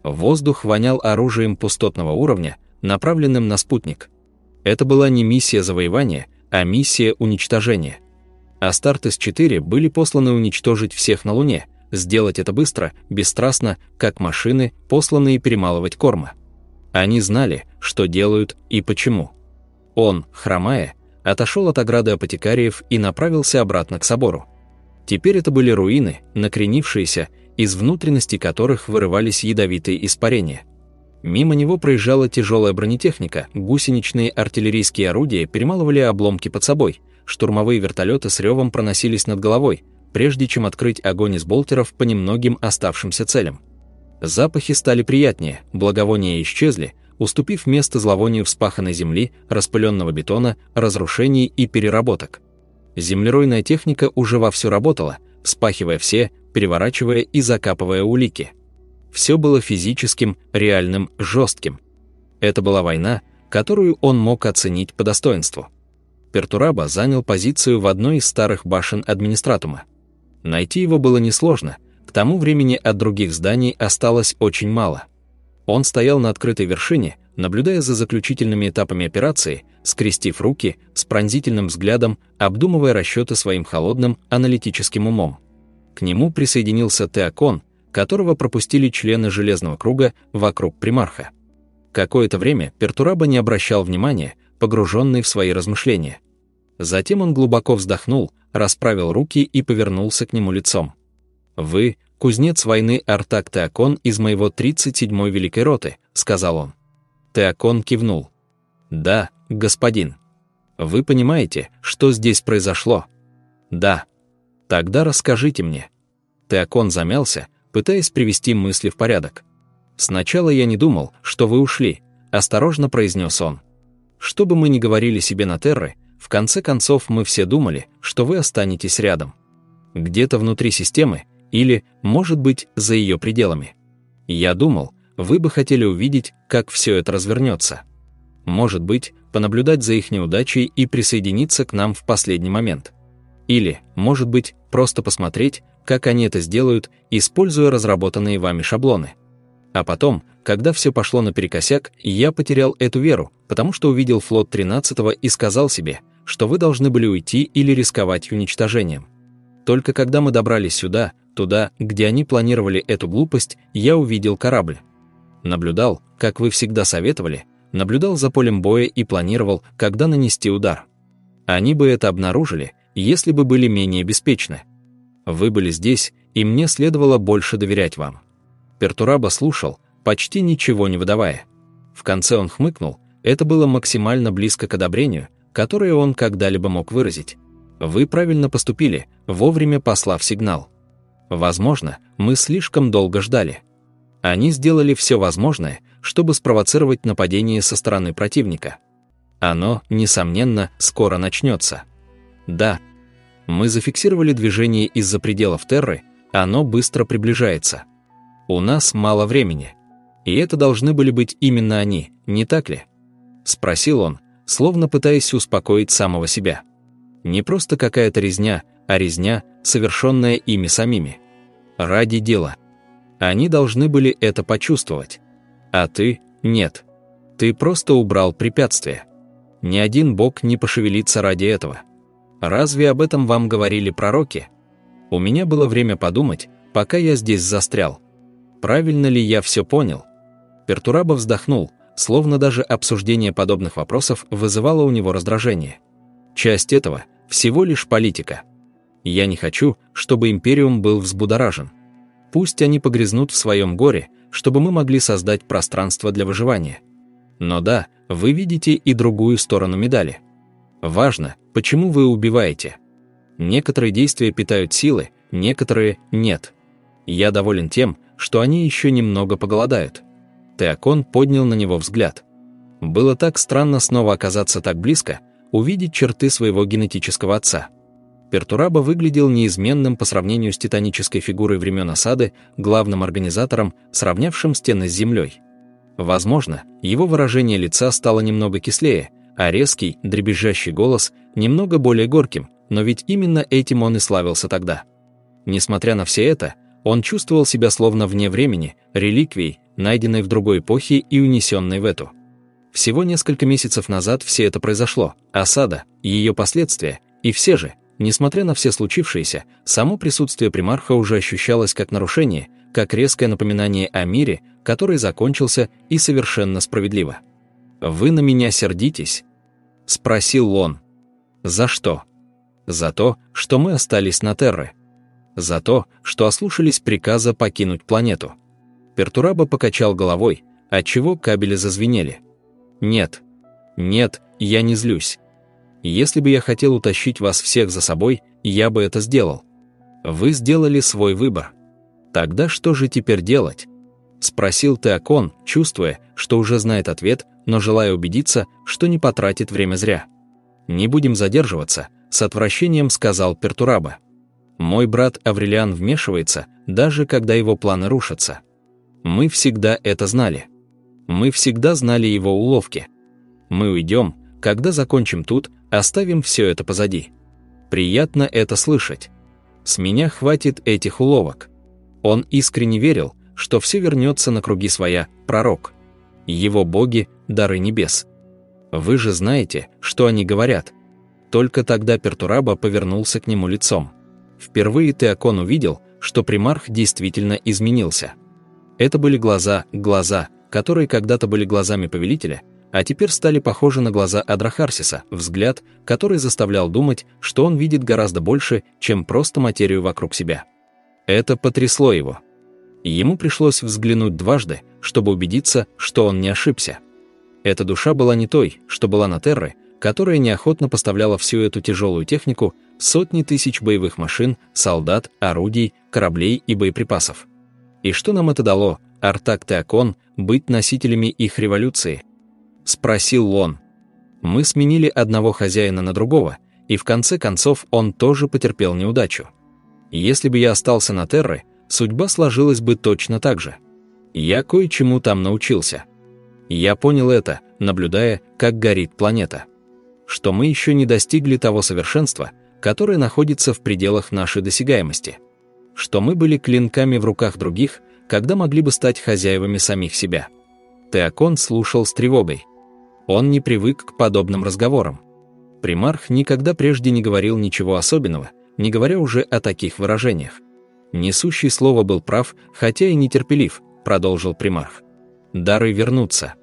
Воздух вонял оружием пустотного уровня, направленным на спутник. Это была не миссия завоевания, а миссия уничтожения. Астартес-4 были посланы уничтожить всех на Луне, сделать это быстро, бесстрастно, как машины, посланные перемалывать корма. Они знали, что делают и почему. Он, хромая, отошел от ограды апотекариев и направился обратно к собору. Теперь это были руины, накренившиеся, из внутренности которых вырывались ядовитые испарения. Мимо него проезжала тяжелая бронетехника, гусеничные артиллерийские орудия перемалывали обломки под собой, штурмовые вертолеты с ревом проносились над головой, прежде чем открыть огонь из болтеров по немногим оставшимся целям. Запахи стали приятнее, благовония исчезли, уступив место зловонию вспаханной земли, распыленного бетона, разрушений и переработок. Землеройная техника уже вовсю работала, вспахивая все, переворачивая и закапывая улики. Все было физическим, реальным, жестким. Это была война, которую он мог оценить по достоинству. Пертураба занял позицию в одной из старых башен администратума. Найти его было несложно, к тому времени от других зданий осталось очень мало – он стоял на открытой вершине, наблюдая за заключительными этапами операции, скрестив руки, с пронзительным взглядом, обдумывая расчеты своим холодным аналитическим умом. К нему присоединился Теокон, которого пропустили члены Железного круга вокруг примарха. Какое-то время Пертураба не обращал внимания, погруженный в свои размышления. Затем он глубоко вздохнул, расправил руки и повернулся к нему лицом. «Вы кузнец войны Артак Теокон из моего 37-й Великой Роты», — сказал он. Теокон кивнул. «Да, господин. Вы понимаете, что здесь произошло?» «Да. Тогда расскажите мне». Теокон замялся, пытаясь привести мысли в порядок. «Сначала я не думал, что вы ушли», — осторожно произнес он. «Что бы мы ни говорили себе на Терры, в конце концов мы все думали, что вы останетесь рядом. Где-то внутри системы или, может быть, за ее пределами. Я думал, вы бы хотели увидеть, как все это развернется. Может быть, понаблюдать за их неудачей и присоединиться к нам в последний момент. Или, может быть, просто посмотреть, как они это сделают, используя разработанные вами шаблоны. А потом, когда все пошло наперекосяк, я потерял эту веру, потому что увидел флот 13-го и сказал себе, что вы должны были уйти или рисковать уничтожением. Только когда мы добрались сюда, Туда, где они планировали эту глупость, я увидел корабль. Наблюдал, как вы всегда советовали, наблюдал за полем боя и планировал, когда нанести удар. Они бы это обнаружили, если бы были менее беспечны. Вы были здесь, и мне следовало больше доверять вам. Пертураба слушал, почти ничего не выдавая. В конце он хмыкнул, это было максимально близко к одобрению, которое он когда-либо мог выразить. Вы правильно поступили, вовремя послав сигнал. Возможно, мы слишком долго ждали. Они сделали все возможное, чтобы спровоцировать нападение со стороны противника. Оно, несомненно, скоро начнется. Да, мы зафиксировали движение из-за пределов Терры, оно быстро приближается. У нас мало времени. И это должны были быть именно они, не так ли? Спросил он, словно пытаясь успокоить самого себя. Не просто какая-то резня, а резня, совершенная ими самими. Ради дела. Они должны были это почувствовать. А ты – нет. Ты просто убрал препятствие. Ни один бог не пошевелится ради этого. Разве об этом вам говорили пророки? У меня было время подумать, пока я здесь застрял. Правильно ли я все понял? Пертураба вздохнул, словно даже обсуждение подобных вопросов вызывало у него раздражение. Часть этого – всего лишь политика. Я не хочу, чтобы Империум был взбудоражен. Пусть они погрязнут в своем горе, чтобы мы могли создать пространство для выживания. Но да, вы видите и другую сторону медали. Важно, почему вы убиваете. Некоторые действия питают силы, некоторые – нет. Я доволен тем, что они еще немного поголодают. Теокон поднял на него взгляд. Было так странно снова оказаться так близко, увидеть черты своего генетического отца. Пертураба выглядел неизменным по сравнению с титанической фигурой времен осады, главным организатором, сравнявшим стены с землей. Возможно, его выражение лица стало немного кислее, а резкий, дребезжащий голос немного более горьким, но ведь именно этим он и славился тогда. Несмотря на все это, он чувствовал себя словно вне времени, реликвией, найденной в другой эпохе и унесенной в эту. Всего несколько месяцев назад все это произошло, осада, ее последствия, и все же, несмотря на все случившееся, само присутствие примарха уже ощущалось как нарушение, как резкое напоминание о мире, который закончился и совершенно справедливо. «Вы на меня сердитесь?» — спросил он. «За что?» «За то, что мы остались на Терре. За то, что ослушались приказа покинуть планету». Пертураба покачал головой, отчего кабели зазвенели. «Нет, нет, я не злюсь. Если бы я хотел утащить вас всех за собой, я бы это сделал. Вы сделали свой выбор. Тогда что же теперь делать?» Спросил Теокон, чувствуя, что уже знает ответ, но желая убедиться, что не потратит время зря. «Не будем задерживаться», — с отвращением сказал Пертураба. «Мой брат Аврелиан вмешивается, даже когда его планы рушатся. Мы всегда это знали. Мы всегда знали его уловки. Мы уйдем, когда закончим тут, оставим все это позади. Приятно это слышать. С меня хватит этих уловок. Он искренне верил, что все вернется на круги своя, пророк. Его боги – дары небес. Вы же знаете, что они говорят. Только тогда Пертураба повернулся к нему лицом. Впервые Теокон увидел, что примарх действительно изменился. Это были глаза, глаза, которые когда-то были глазами повелителя, а теперь стали похожи на глаза Адрахарсиса, взгляд, который заставлял думать, что он видит гораздо больше, чем просто материю вокруг себя. Это потрясло его. Ему пришлось взглянуть дважды, чтобы убедиться, что он не ошибся. Эта душа была не той, что была на Терре, которая неохотно поставляла всю эту тяжелую технику, сотни тысяч боевых машин, солдат, орудий, кораблей и боеприпасов. И что нам это дало, Артак Теокон, быть носителями их революции? Спросил он. Мы сменили одного хозяина на другого, и в конце концов он тоже потерпел неудачу. Если бы я остался на Терре, судьба сложилась бы точно так же. Я кое-чему там научился. Я понял это, наблюдая, как горит планета. Что мы еще не достигли того совершенства, которое находится в пределах нашей досягаемости. Что мы были клинками в руках других, когда могли бы стать хозяевами самих себя. Теокон слушал с тревогой. Он не привык к подобным разговорам. Примарх никогда прежде не говорил ничего особенного, не говоря уже о таких выражениях. Несущий слово был прав, хотя и нетерпелив, продолжил примарх. Дары вернутся.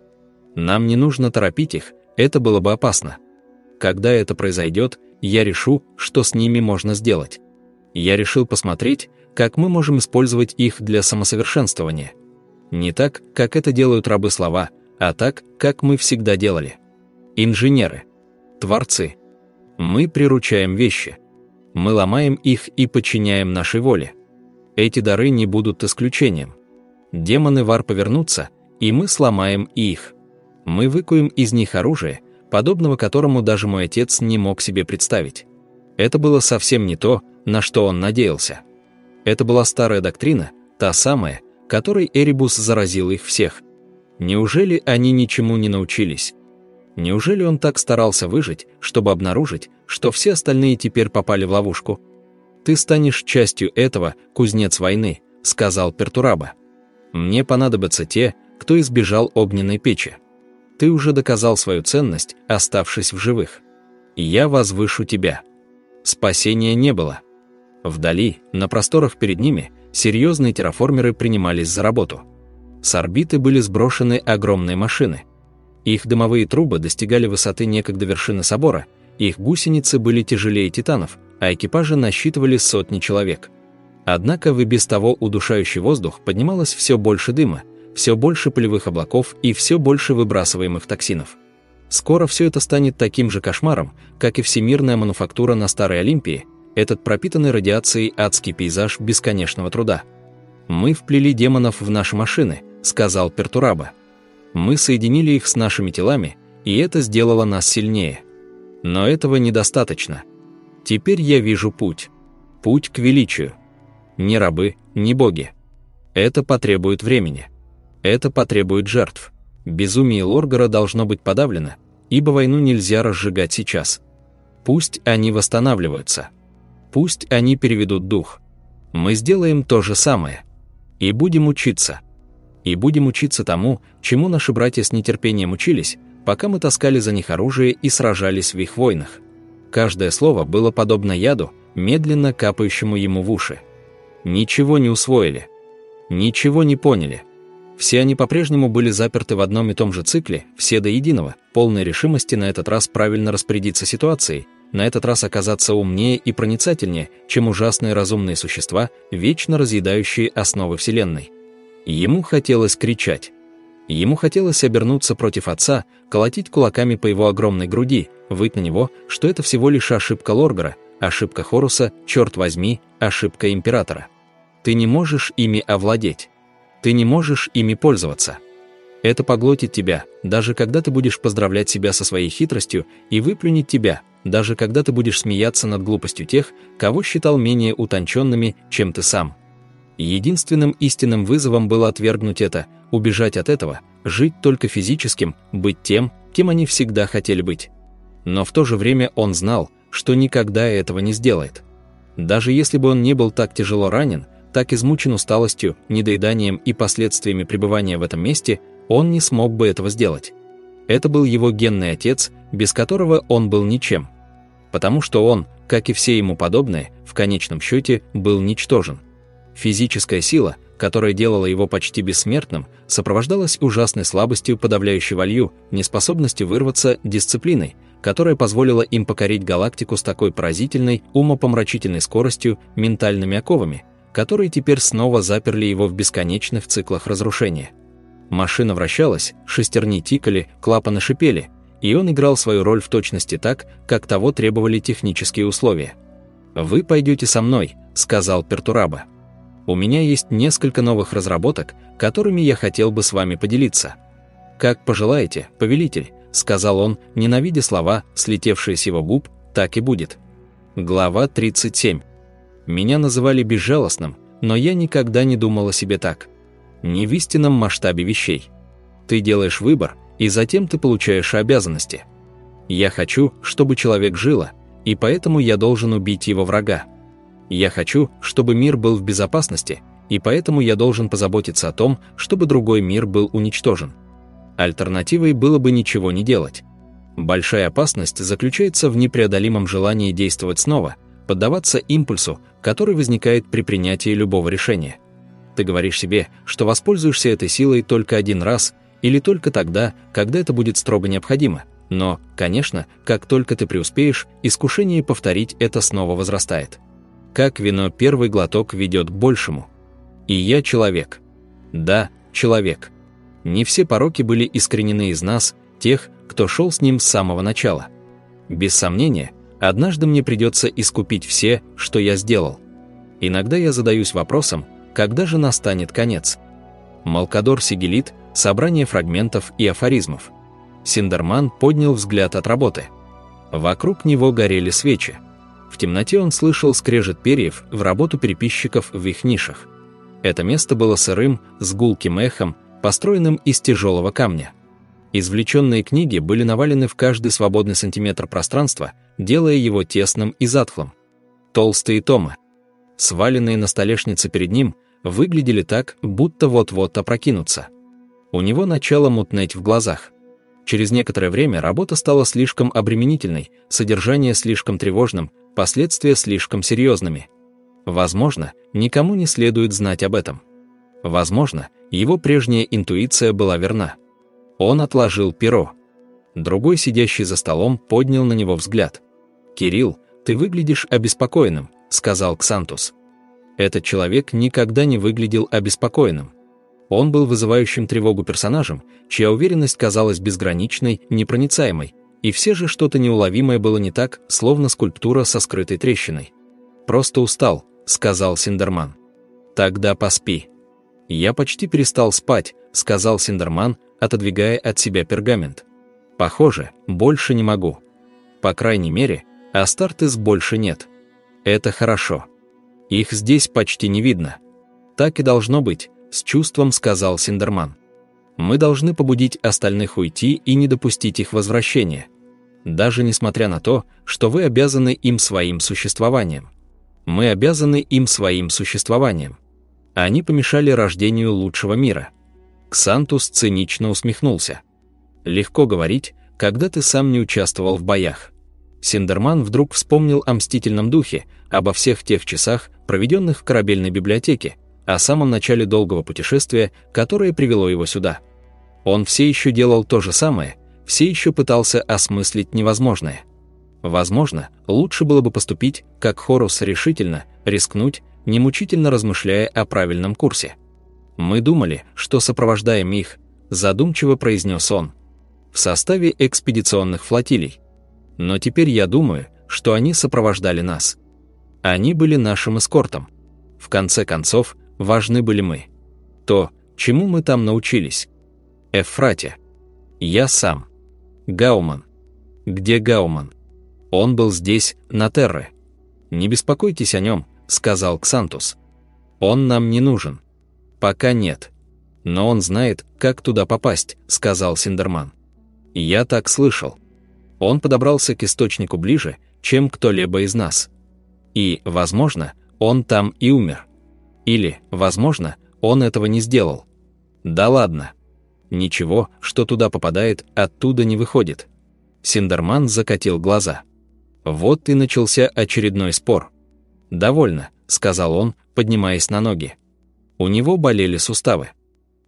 Нам не нужно торопить их, это было бы опасно. Когда это произойдет, я решу, что с ними можно сделать. Я решил посмотреть, как мы можем использовать их для самосовершенствования. Не так, как это делают рабы слова, а так, как мы всегда делали. Инженеры. Творцы. Мы приручаем вещи. Мы ломаем их и подчиняем нашей воле. Эти дары не будут исключением. Демоны вар повернутся, и мы сломаем их. Мы выкуем из них оружие, подобного которому даже мой отец не мог себе представить. Это было совсем не то, на что он надеялся. Это была старая доктрина, та самая, которой Эрибус заразил их всех. Неужели они ничему не научились? Неужели он так старался выжить, чтобы обнаружить, что все остальные теперь попали в ловушку? «Ты станешь частью этого, кузнец войны», — сказал Пертураба. «Мне понадобятся те, кто избежал огненной печи. Ты уже доказал свою ценность, оставшись в живых. Я возвышу тебя». Спасения не было. Вдали, на просторах перед ними, серьезные терраформеры принимались за работу. С орбиты были сброшены огромные машины. Их дымовые трубы достигали высоты некогда вершины собора, их гусеницы были тяжелее титанов, а экипажи насчитывали сотни человек. Однако в и без того удушающий воздух поднималось все больше дыма, все больше полевых облаков и все больше выбрасываемых токсинов. Скоро все это станет таким же кошмаром, как и всемирная мануфактура на Старой Олимпии, этот пропитанный радиацией адский пейзаж бесконечного труда. «Мы вплели демонов в наши машины», — сказал Пертураба. «Мы соединили их с нашими телами, и это сделало нас сильнее. Но этого недостаточно. Теперь я вижу путь. Путь к величию. Ни рабы, ни боги. Это потребует времени. Это потребует жертв. Безумие Лоргара должно быть подавлено, ибо войну нельзя разжигать сейчас. Пусть они восстанавливаются. Пусть они переведут дух. Мы сделаем то же самое. И будем учиться. И будем учиться тому, чему наши братья с нетерпением учились, пока мы таскали за них оружие и сражались в их войнах. Каждое слово было подобно яду, медленно капающему ему в уши. Ничего не усвоили. Ничего не поняли – все они по-прежнему были заперты в одном и том же цикле, все до единого, полной решимости на этот раз правильно распорядиться ситуацией, на этот раз оказаться умнее и проницательнее, чем ужасные разумные существа, вечно разъедающие основы Вселенной. Ему хотелось кричать. Ему хотелось обернуться против отца, колотить кулаками по его огромной груди, выть на него, что это всего лишь ошибка Лоргара, ошибка Хоруса, черт возьми, ошибка Императора. Ты не можешь ими овладеть. Ты не можешь ими пользоваться. Это поглотит тебя, даже когда ты будешь поздравлять себя со своей хитростью и выплюнет тебя, даже когда ты будешь смеяться над глупостью тех, кого считал менее утонченными, чем ты сам. Единственным истинным вызовом было отвергнуть это, убежать от этого, жить только физическим, быть тем, кем они всегда хотели быть. Но в то же время он знал, что никогда этого не сделает. Даже если бы он не был так тяжело ранен, так измучен усталостью, недоеданием и последствиями пребывания в этом месте, он не смог бы этого сделать. Это был его генный отец, без которого он был ничем. Потому что он, как и все ему подобные, в конечном счете был ничтожен. Физическая сила, которая делала его почти бессмертным, сопровождалась ужасной слабостью, подавляющей волью, неспособностью вырваться, дисциплиной, которая позволила им покорить галактику с такой поразительной, умопомрачительной скоростью, ментальными оковами, которые теперь снова заперли его в бесконечных циклах разрушения. Машина вращалась, шестерни тикали, клапаны шипели, и он играл свою роль в точности так, как того требовали технические условия. «Вы пойдете со мной», — сказал Пертураба. «У меня есть несколько новых разработок, которыми я хотел бы с вами поделиться». «Как пожелаете, повелитель», — сказал он, ненавидя слова, слетевшие с его губ, «так и будет». Глава 37. Меня называли безжалостным, но я никогда не думал о себе так. Не в истинном масштабе вещей. Ты делаешь выбор, и затем ты получаешь обязанности. Я хочу, чтобы человек жило, и поэтому я должен убить его врага. Я хочу, чтобы мир был в безопасности, и поэтому я должен позаботиться о том, чтобы другой мир был уничтожен. Альтернативой было бы ничего не делать. Большая опасность заключается в непреодолимом желании действовать снова, поддаваться импульсу, который возникает при принятии любого решения. Ты говоришь себе, что воспользуешься этой силой только один раз или только тогда, когда это будет строго необходимо. Но, конечно, как только ты преуспеешь, искушение повторить это снова возрастает. Как вино первый глоток ведет к большему. И я человек. Да, человек. Не все пороки были искоренены из нас, тех, кто шел с ним с самого начала. Без сомнения, Однажды мне придется искупить все, что я сделал. Иногда я задаюсь вопросом, когда же настанет конец. Малкадор Сигелит – собрание фрагментов и афоризмов. Синдерман поднял взгляд от работы. Вокруг него горели свечи. В темноте он слышал скрежет перьев в работу переписчиков в их нишах. Это место было сырым, с гулким эхом, построенным из тяжелого камня. Извлеченные книги были навалены в каждый свободный сантиметр пространства, делая его тесным и затхлым. Толстые томы, сваленные на столешнице перед ним, выглядели так, будто вот-вот опрокинутся. У него начало мутнеть в глазах. Через некоторое время работа стала слишком обременительной, содержание слишком тревожным, последствия слишком серьезными. Возможно, никому не следует знать об этом. Возможно, его прежняя интуиция была верна. Он отложил перо. Другой, сидящий за столом, поднял на него взгляд. «Кирилл, ты выглядишь обеспокоенным», — сказал Ксантус. Этот человек никогда не выглядел обеспокоенным. Он был вызывающим тревогу персонажем, чья уверенность казалась безграничной, непроницаемой, и все же что-то неуловимое было не так, словно скульптура со скрытой трещиной. «Просто устал», — сказал Синдерман. «Тогда поспи». «Я почти перестал спать», — сказал Синдерман, отодвигая от себя пергамент. «Похоже, больше не могу. По крайней мере, Астартес больше нет. Это хорошо. Их здесь почти не видно. Так и должно быть», — с чувством сказал Синдерман. «Мы должны побудить остальных уйти и не допустить их возвращения. Даже несмотря на то, что вы обязаны им своим существованием. Мы обязаны им своим существованием. Они помешали рождению лучшего мира. Ксантус цинично усмехнулся. Легко говорить, когда ты сам не участвовал в боях. Синдерман вдруг вспомнил о мстительном духе, обо всех тех часах, проведенных в корабельной библиотеке, о самом начале долгого путешествия, которое привело его сюда. Он все еще делал то же самое, все еще пытался осмыслить невозможное – Возможно, лучше было бы поступить, как Хорус решительно, рискнуть, не мучительно размышляя о правильном курсе. «Мы думали, что сопровождаем их», – задумчиво произнес он, – «в составе экспедиционных флотилий. Но теперь я думаю, что они сопровождали нас. Они были нашим эскортом. В конце концов, важны были мы. То, чему мы там научились. Эфрате. Я сам. Гауман. Где Гауман? Он был здесь, на Терре. «Не беспокойтесь о нем», — сказал Ксантус. «Он нам не нужен». «Пока нет. Но он знает, как туда попасть», — сказал Синдерман. «Я так слышал». Он подобрался к источнику ближе, чем кто-либо из нас. И, возможно, он там и умер. Или, возможно, он этого не сделал. Да ладно. Ничего, что туда попадает, оттуда не выходит. Синдерман закатил глаза. Вот и начался очередной спор. «Довольно», — сказал он, поднимаясь на ноги. У него болели суставы.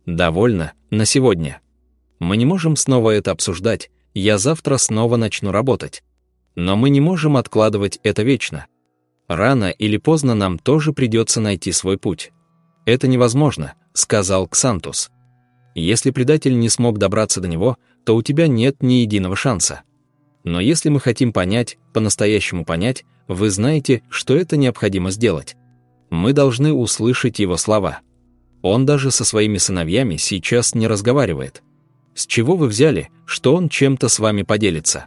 «Довольно, на сегодня. Мы не можем снова это обсуждать, я завтра снова начну работать. Но мы не можем откладывать это вечно. Рано или поздно нам тоже придется найти свой путь. Это невозможно», — сказал Ксантус. «Если предатель не смог добраться до него, то у тебя нет ни единого шанса. Но если мы хотим понять, по-настоящему понять, вы знаете, что это необходимо сделать. Мы должны услышать его слова. Он даже со своими сыновьями сейчас не разговаривает. С чего вы взяли, что он чем-то с вами поделится?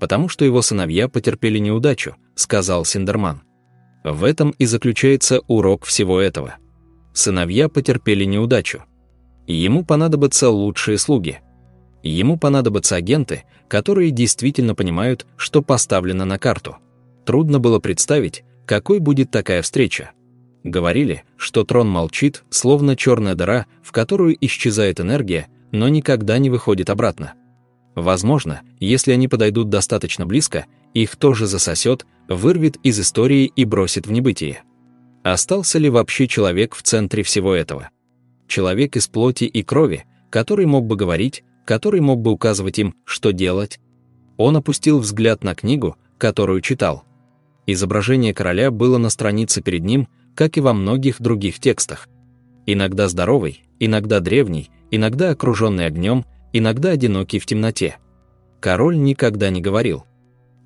Потому что его сыновья потерпели неудачу, сказал Синдерман. В этом и заключается урок всего этого. Сыновья потерпели неудачу. Ему понадобятся лучшие слуги. Ему понадобятся агенты, которые действительно понимают, что поставлено на карту. Трудно было представить, какой будет такая встреча. Говорили, что трон молчит, словно черная дыра, в которую исчезает энергия, но никогда не выходит обратно. Возможно, если они подойдут достаточно близко, их тоже засосет, вырвет из истории и бросит в небытие. Остался ли вообще человек в центре всего этого? Человек из плоти и крови, который мог бы говорить, который мог бы указывать им, что делать. Он опустил взгляд на книгу, которую читал. Изображение короля было на странице перед ним, как и во многих других текстах. Иногда здоровый, иногда древний, иногда окруженный огнем, иногда одинокий в темноте. Король никогда не говорил.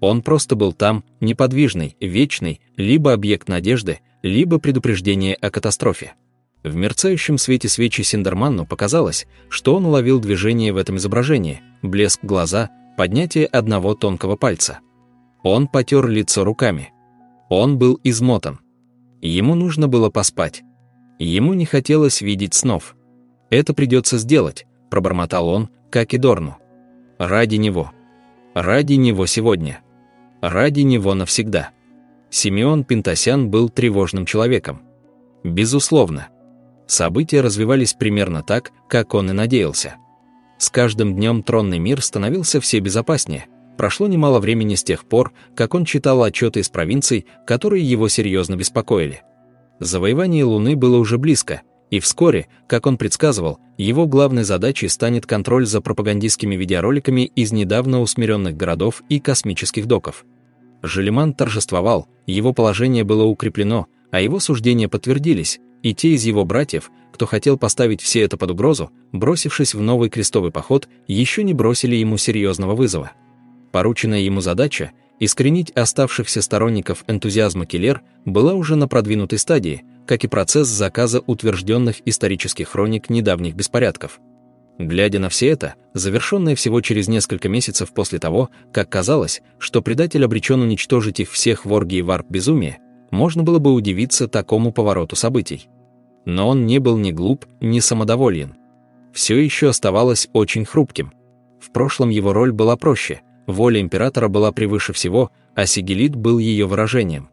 Он просто был там, неподвижный, вечный, либо объект надежды, либо предупреждение о катастрофе. В мерцающем свете свечи Синдерманну показалось, что он уловил движение в этом изображении, блеск глаза, поднятие одного тонкого пальца. Он потер лицо руками. Он был измотан. Ему нужно было поспать. Ему не хотелось видеть снов. «Это придется сделать», — пробормотал он, как и Дорну. «Ради него. Ради него сегодня. Ради него навсегда». Симеон Пентасян был тревожным человеком. Безусловно. События развивались примерно так, как он и надеялся. С каждым днем тронный мир становился все безопаснее. Прошло немало времени с тех пор, как он читал отчеты из провинций, которые его серьезно беспокоили – Завоевание Луны было уже близко, и вскоре, как он предсказывал, его главной задачей станет контроль за пропагандистскими видеороликами из недавно усмиренных городов и космических доков. Желеман торжествовал, его положение было укреплено, а его суждения подтвердились, и те из его братьев, кто хотел поставить все это под угрозу, бросившись в новый крестовый поход, еще не бросили ему серьезного вызова. Порученная ему задача – искоренить оставшихся сторонников энтузиазма Келлер была уже на продвинутой стадии, как и процесс заказа утвержденных исторических хроник недавних беспорядков. Глядя на все это, завершенное всего через несколько месяцев после того, как казалось, что предатель обречен уничтожить их всех в оргии варп безумия, можно было бы удивиться такому повороту событий. Но он не был ни глуп, ни самодоволен. Все еще оставалось очень хрупким. В прошлом его роль была проще, воля императора была превыше всего, а сигелит был ее выражением.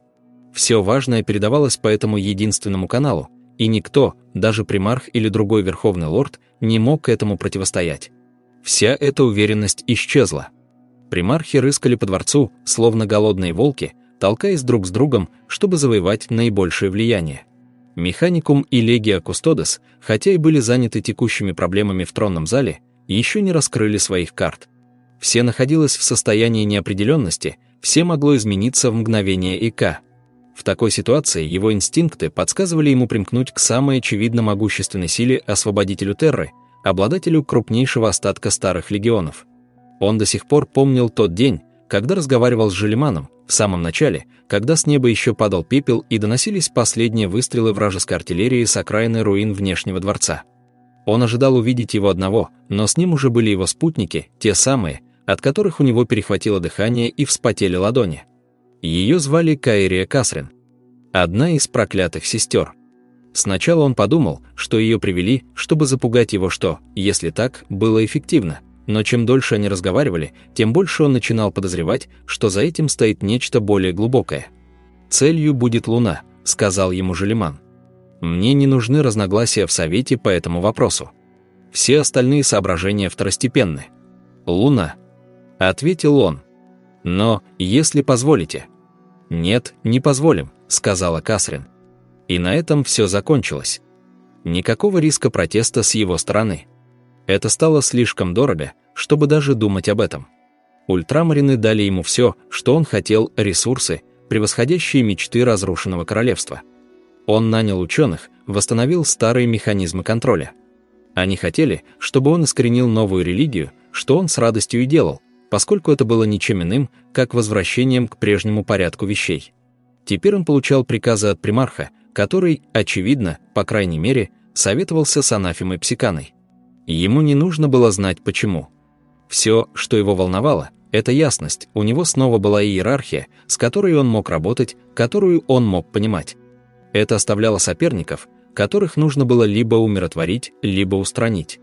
Все важное передавалось по этому единственному каналу, и никто, даже примарх или другой верховный лорд, не мог этому противостоять. Вся эта уверенность исчезла. Примархи рыскали по дворцу, словно голодные волки, толкаясь друг с другом, чтобы завоевать наибольшее влияние. Механикум и Легия Кустодес, хотя и были заняты текущими проблемами в тронном зале, еще не раскрыли своих карт. Все находилось в состоянии неопределенности, все могло измениться в мгновение ИК. В такой ситуации его инстинкты подсказывали ему примкнуть к самой очевидно могущественной силе освободителю Терры, обладателю крупнейшего остатка старых легионов. Он до сих пор помнил тот день, когда разговаривал с Желеманом, в самом начале, когда с неба еще падал пепел и доносились последние выстрелы вражеской артиллерии с окраины руин внешнего дворца. Он ожидал увидеть его одного, но с ним уже были его спутники, те самые, от которых у него перехватило дыхание и вспотели ладони. Ее звали Каирия Касрин, одна из проклятых сестер. Сначала он подумал, что ее привели, чтобы запугать его, что, если так, было эффективно, но чем дольше они разговаривали, тем больше он начинал подозревать, что за этим стоит нечто более глубокое. «Целью будет Луна», — сказал ему Желеман. «Мне не нужны разногласия в Совете по этому вопросу. Все остальные соображения второстепенны. Луна», — ответил он. «Но, если позволите». «Нет, не позволим», — сказала Касрин. И на этом все закончилось. Никакого риска протеста с его стороны. Это стало слишком дорого, чтобы даже думать об этом. Ультрамарины дали ему все, что он хотел, ресурсы, превосходящие мечты разрушенного королевства. Он нанял ученых, восстановил старые механизмы контроля. Они хотели, чтобы он искоренил новую религию, что он с радостью и делал, поскольку это было ничем иным, как возвращением к прежнему порядку вещей. Теперь он получал приказы от примарха, который, очевидно, по крайней мере, советовался с Анафимой Псиканой. Ему не нужно было знать почему. Все, что его волновало, это ясность, у него снова была иерархия, с которой он мог работать, которую он мог понимать. Это оставляло соперников, которых нужно было либо умиротворить, либо устранить.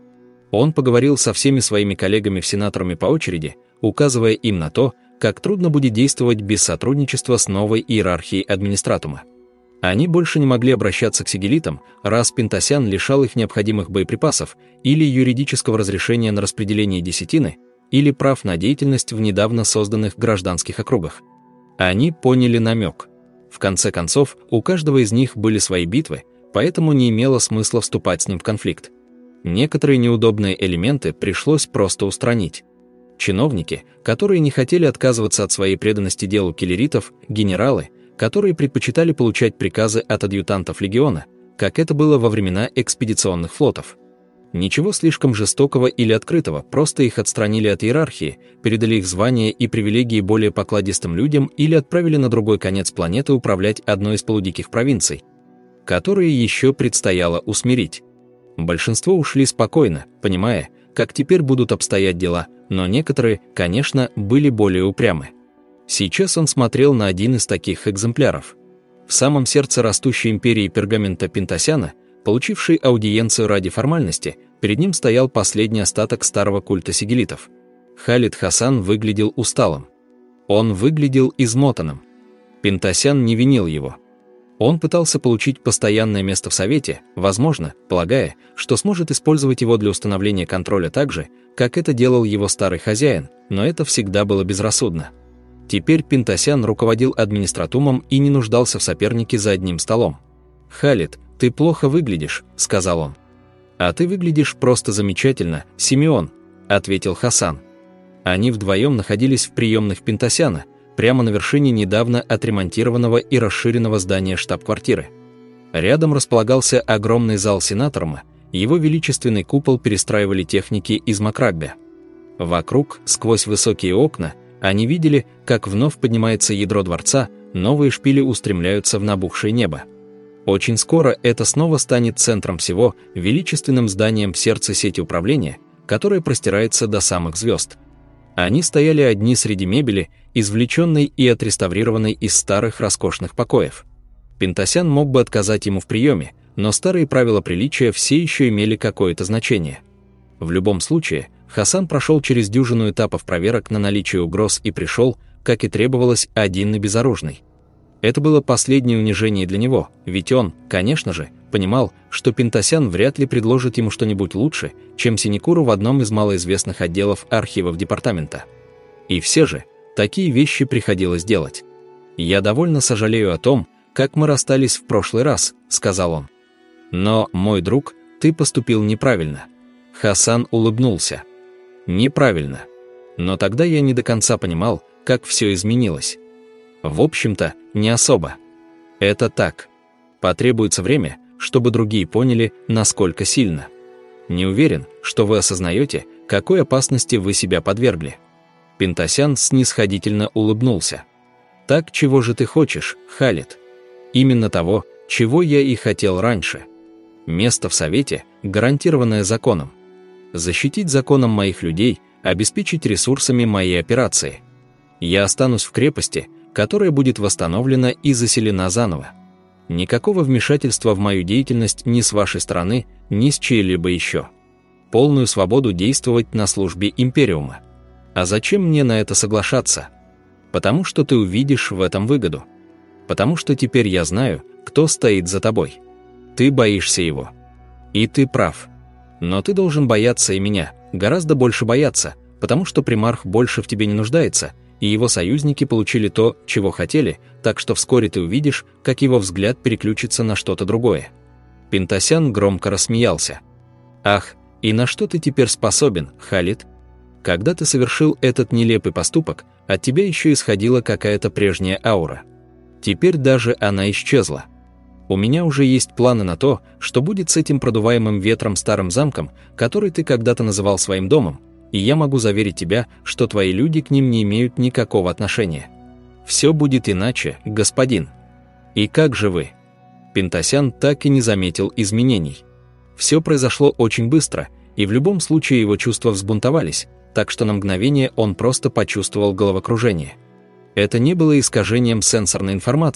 Он поговорил со всеми своими коллегами-сенаторами по очереди, указывая им на то, как трудно будет действовать без сотрудничества с новой иерархией администратума. Они больше не могли обращаться к сигелитам, раз Пентасян лишал их необходимых боеприпасов или юридического разрешения на распределение десятины, или прав на деятельность в недавно созданных гражданских округах. Они поняли намек. В конце концов, у каждого из них были свои битвы, поэтому не имело смысла вступать с ним в конфликт. Некоторые неудобные элементы пришлось просто устранить. Чиновники, которые не хотели отказываться от своей преданности делу киллеритов, генералы, которые предпочитали получать приказы от адъютантов легиона, как это было во времена экспедиционных флотов. Ничего слишком жестокого или открытого, просто их отстранили от иерархии, передали их звания и привилегии более покладистым людям или отправили на другой конец планеты управлять одной из полудиких провинций, которые еще предстояло усмирить. Большинство ушли спокойно, понимая, как теперь будут обстоять дела, но некоторые, конечно, были более упрямы. Сейчас он смотрел на один из таких экземпляров. В самом сердце растущей империи пергамента Пентасяна, получивший аудиенцию ради формальности, перед ним стоял последний остаток старого культа сигелитов. Халид Хасан выглядел усталым. Он выглядел измотанным. Пентасян не винил его. Он пытался получить постоянное место в Совете, возможно, полагая, что сможет использовать его для установления контроля так же, как это делал его старый хозяин, но это всегда было безрассудно. Теперь Пентасян руководил администратумом и не нуждался в сопернике за одним столом. «Халид, ты плохо выглядишь», — сказал он. «А ты выглядишь просто замечательно, Симеон», — ответил Хасан. Они вдвоем находились в приемных Пентасяна, прямо на вершине недавно отремонтированного и расширенного здания штаб-квартиры. Рядом располагался огромный зал сенаторума, его величественный купол перестраивали техники из Макрагбе. Вокруг, сквозь высокие окна, они видели, как вновь поднимается ядро дворца, новые шпили устремляются в набухшее небо. Очень скоро это снова станет центром всего, величественным зданием в сердце сети управления, которое простирается до самых звезд. Они стояли одни среди мебели, извлеченной и отреставрированной из старых роскошных покоев. Пентасян мог бы отказать ему в приеме, но старые правила приличия все еще имели какое-то значение. В любом случае, Хасан прошел через дюжину этапов проверок на наличие угроз и пришел, как и требовалось, один и безоружный. Это было последнее унижение для него, ведь он, конечно же, понимал, что Пентасян вряд ли предложит ему что-нибудь лучше, чем синекуру в одном из малоизвестных отделов архивов департамента. И все же, такие вещи приходилось делать. «Я довольно сожалею о том, как мы расстались в прошлый раз», — сказал он. «Но, мой друг, ты поступил неправильно». Хасан улыбнулся. «Неправильно. Но тогда я не до конца понимал, как все изменилось. В общем-то, не особо. Это так. Потребуется время, чтобы другие поняли, насколько сильно. Не уверен, что вы осознаете, какой опасности вы себя подвергли». Пентасян снисходительно улыбнулся. «Так чего же ты хочешь, Халид?» Именно того, чего я и хотел раньше. Место в Совете, гарантированное законом. Защитить законом моих людей, обеспечить ресурсами моей операции. Я останусь в крепости, которая будет восстановлена и заселена заново. Никакого вмешательства в мою деятельность ни с вашей стороны, ни с чьей-либо еще. Полную свободу действовать на службе Империума. А зачем мне на это соглашаться? Потому что ты увидишь в этом выгоду потому что теперь я знаю, кто стоит за тобой. Ты боишься его. И ты прав. Но ты должен бояться и меня, гораздо больше бояться, потому что примарх больше в тебе не нуждается, и его союзники получили то, чего хотели, так что вскоре ты увидишь, как его взгляд переключится на что-то другое. Пентасян громко рассмеялся. «Ах, и на что ты теперь способен, Халид? Когда ты совершил этот нелепый поступок, от тебя еще исходила какая-то прежняя аура». Теперь даже она исчезла. У меня уже есть планы на то, что будет с этим продуваемым ветром старым замком, который ты когда-то называл своим домом, и я могу заверить тебя, что твои люди к ним не имеют никакого отношения. Все будет иначе, господин. И как же вы? Пентасян так и не заметил изменений. Все произошло очень быстро, и в любом случае его чувства взбунтовались, так что на мгновение он просто почувствовал головокружение – это не было искажением сенсорной информации,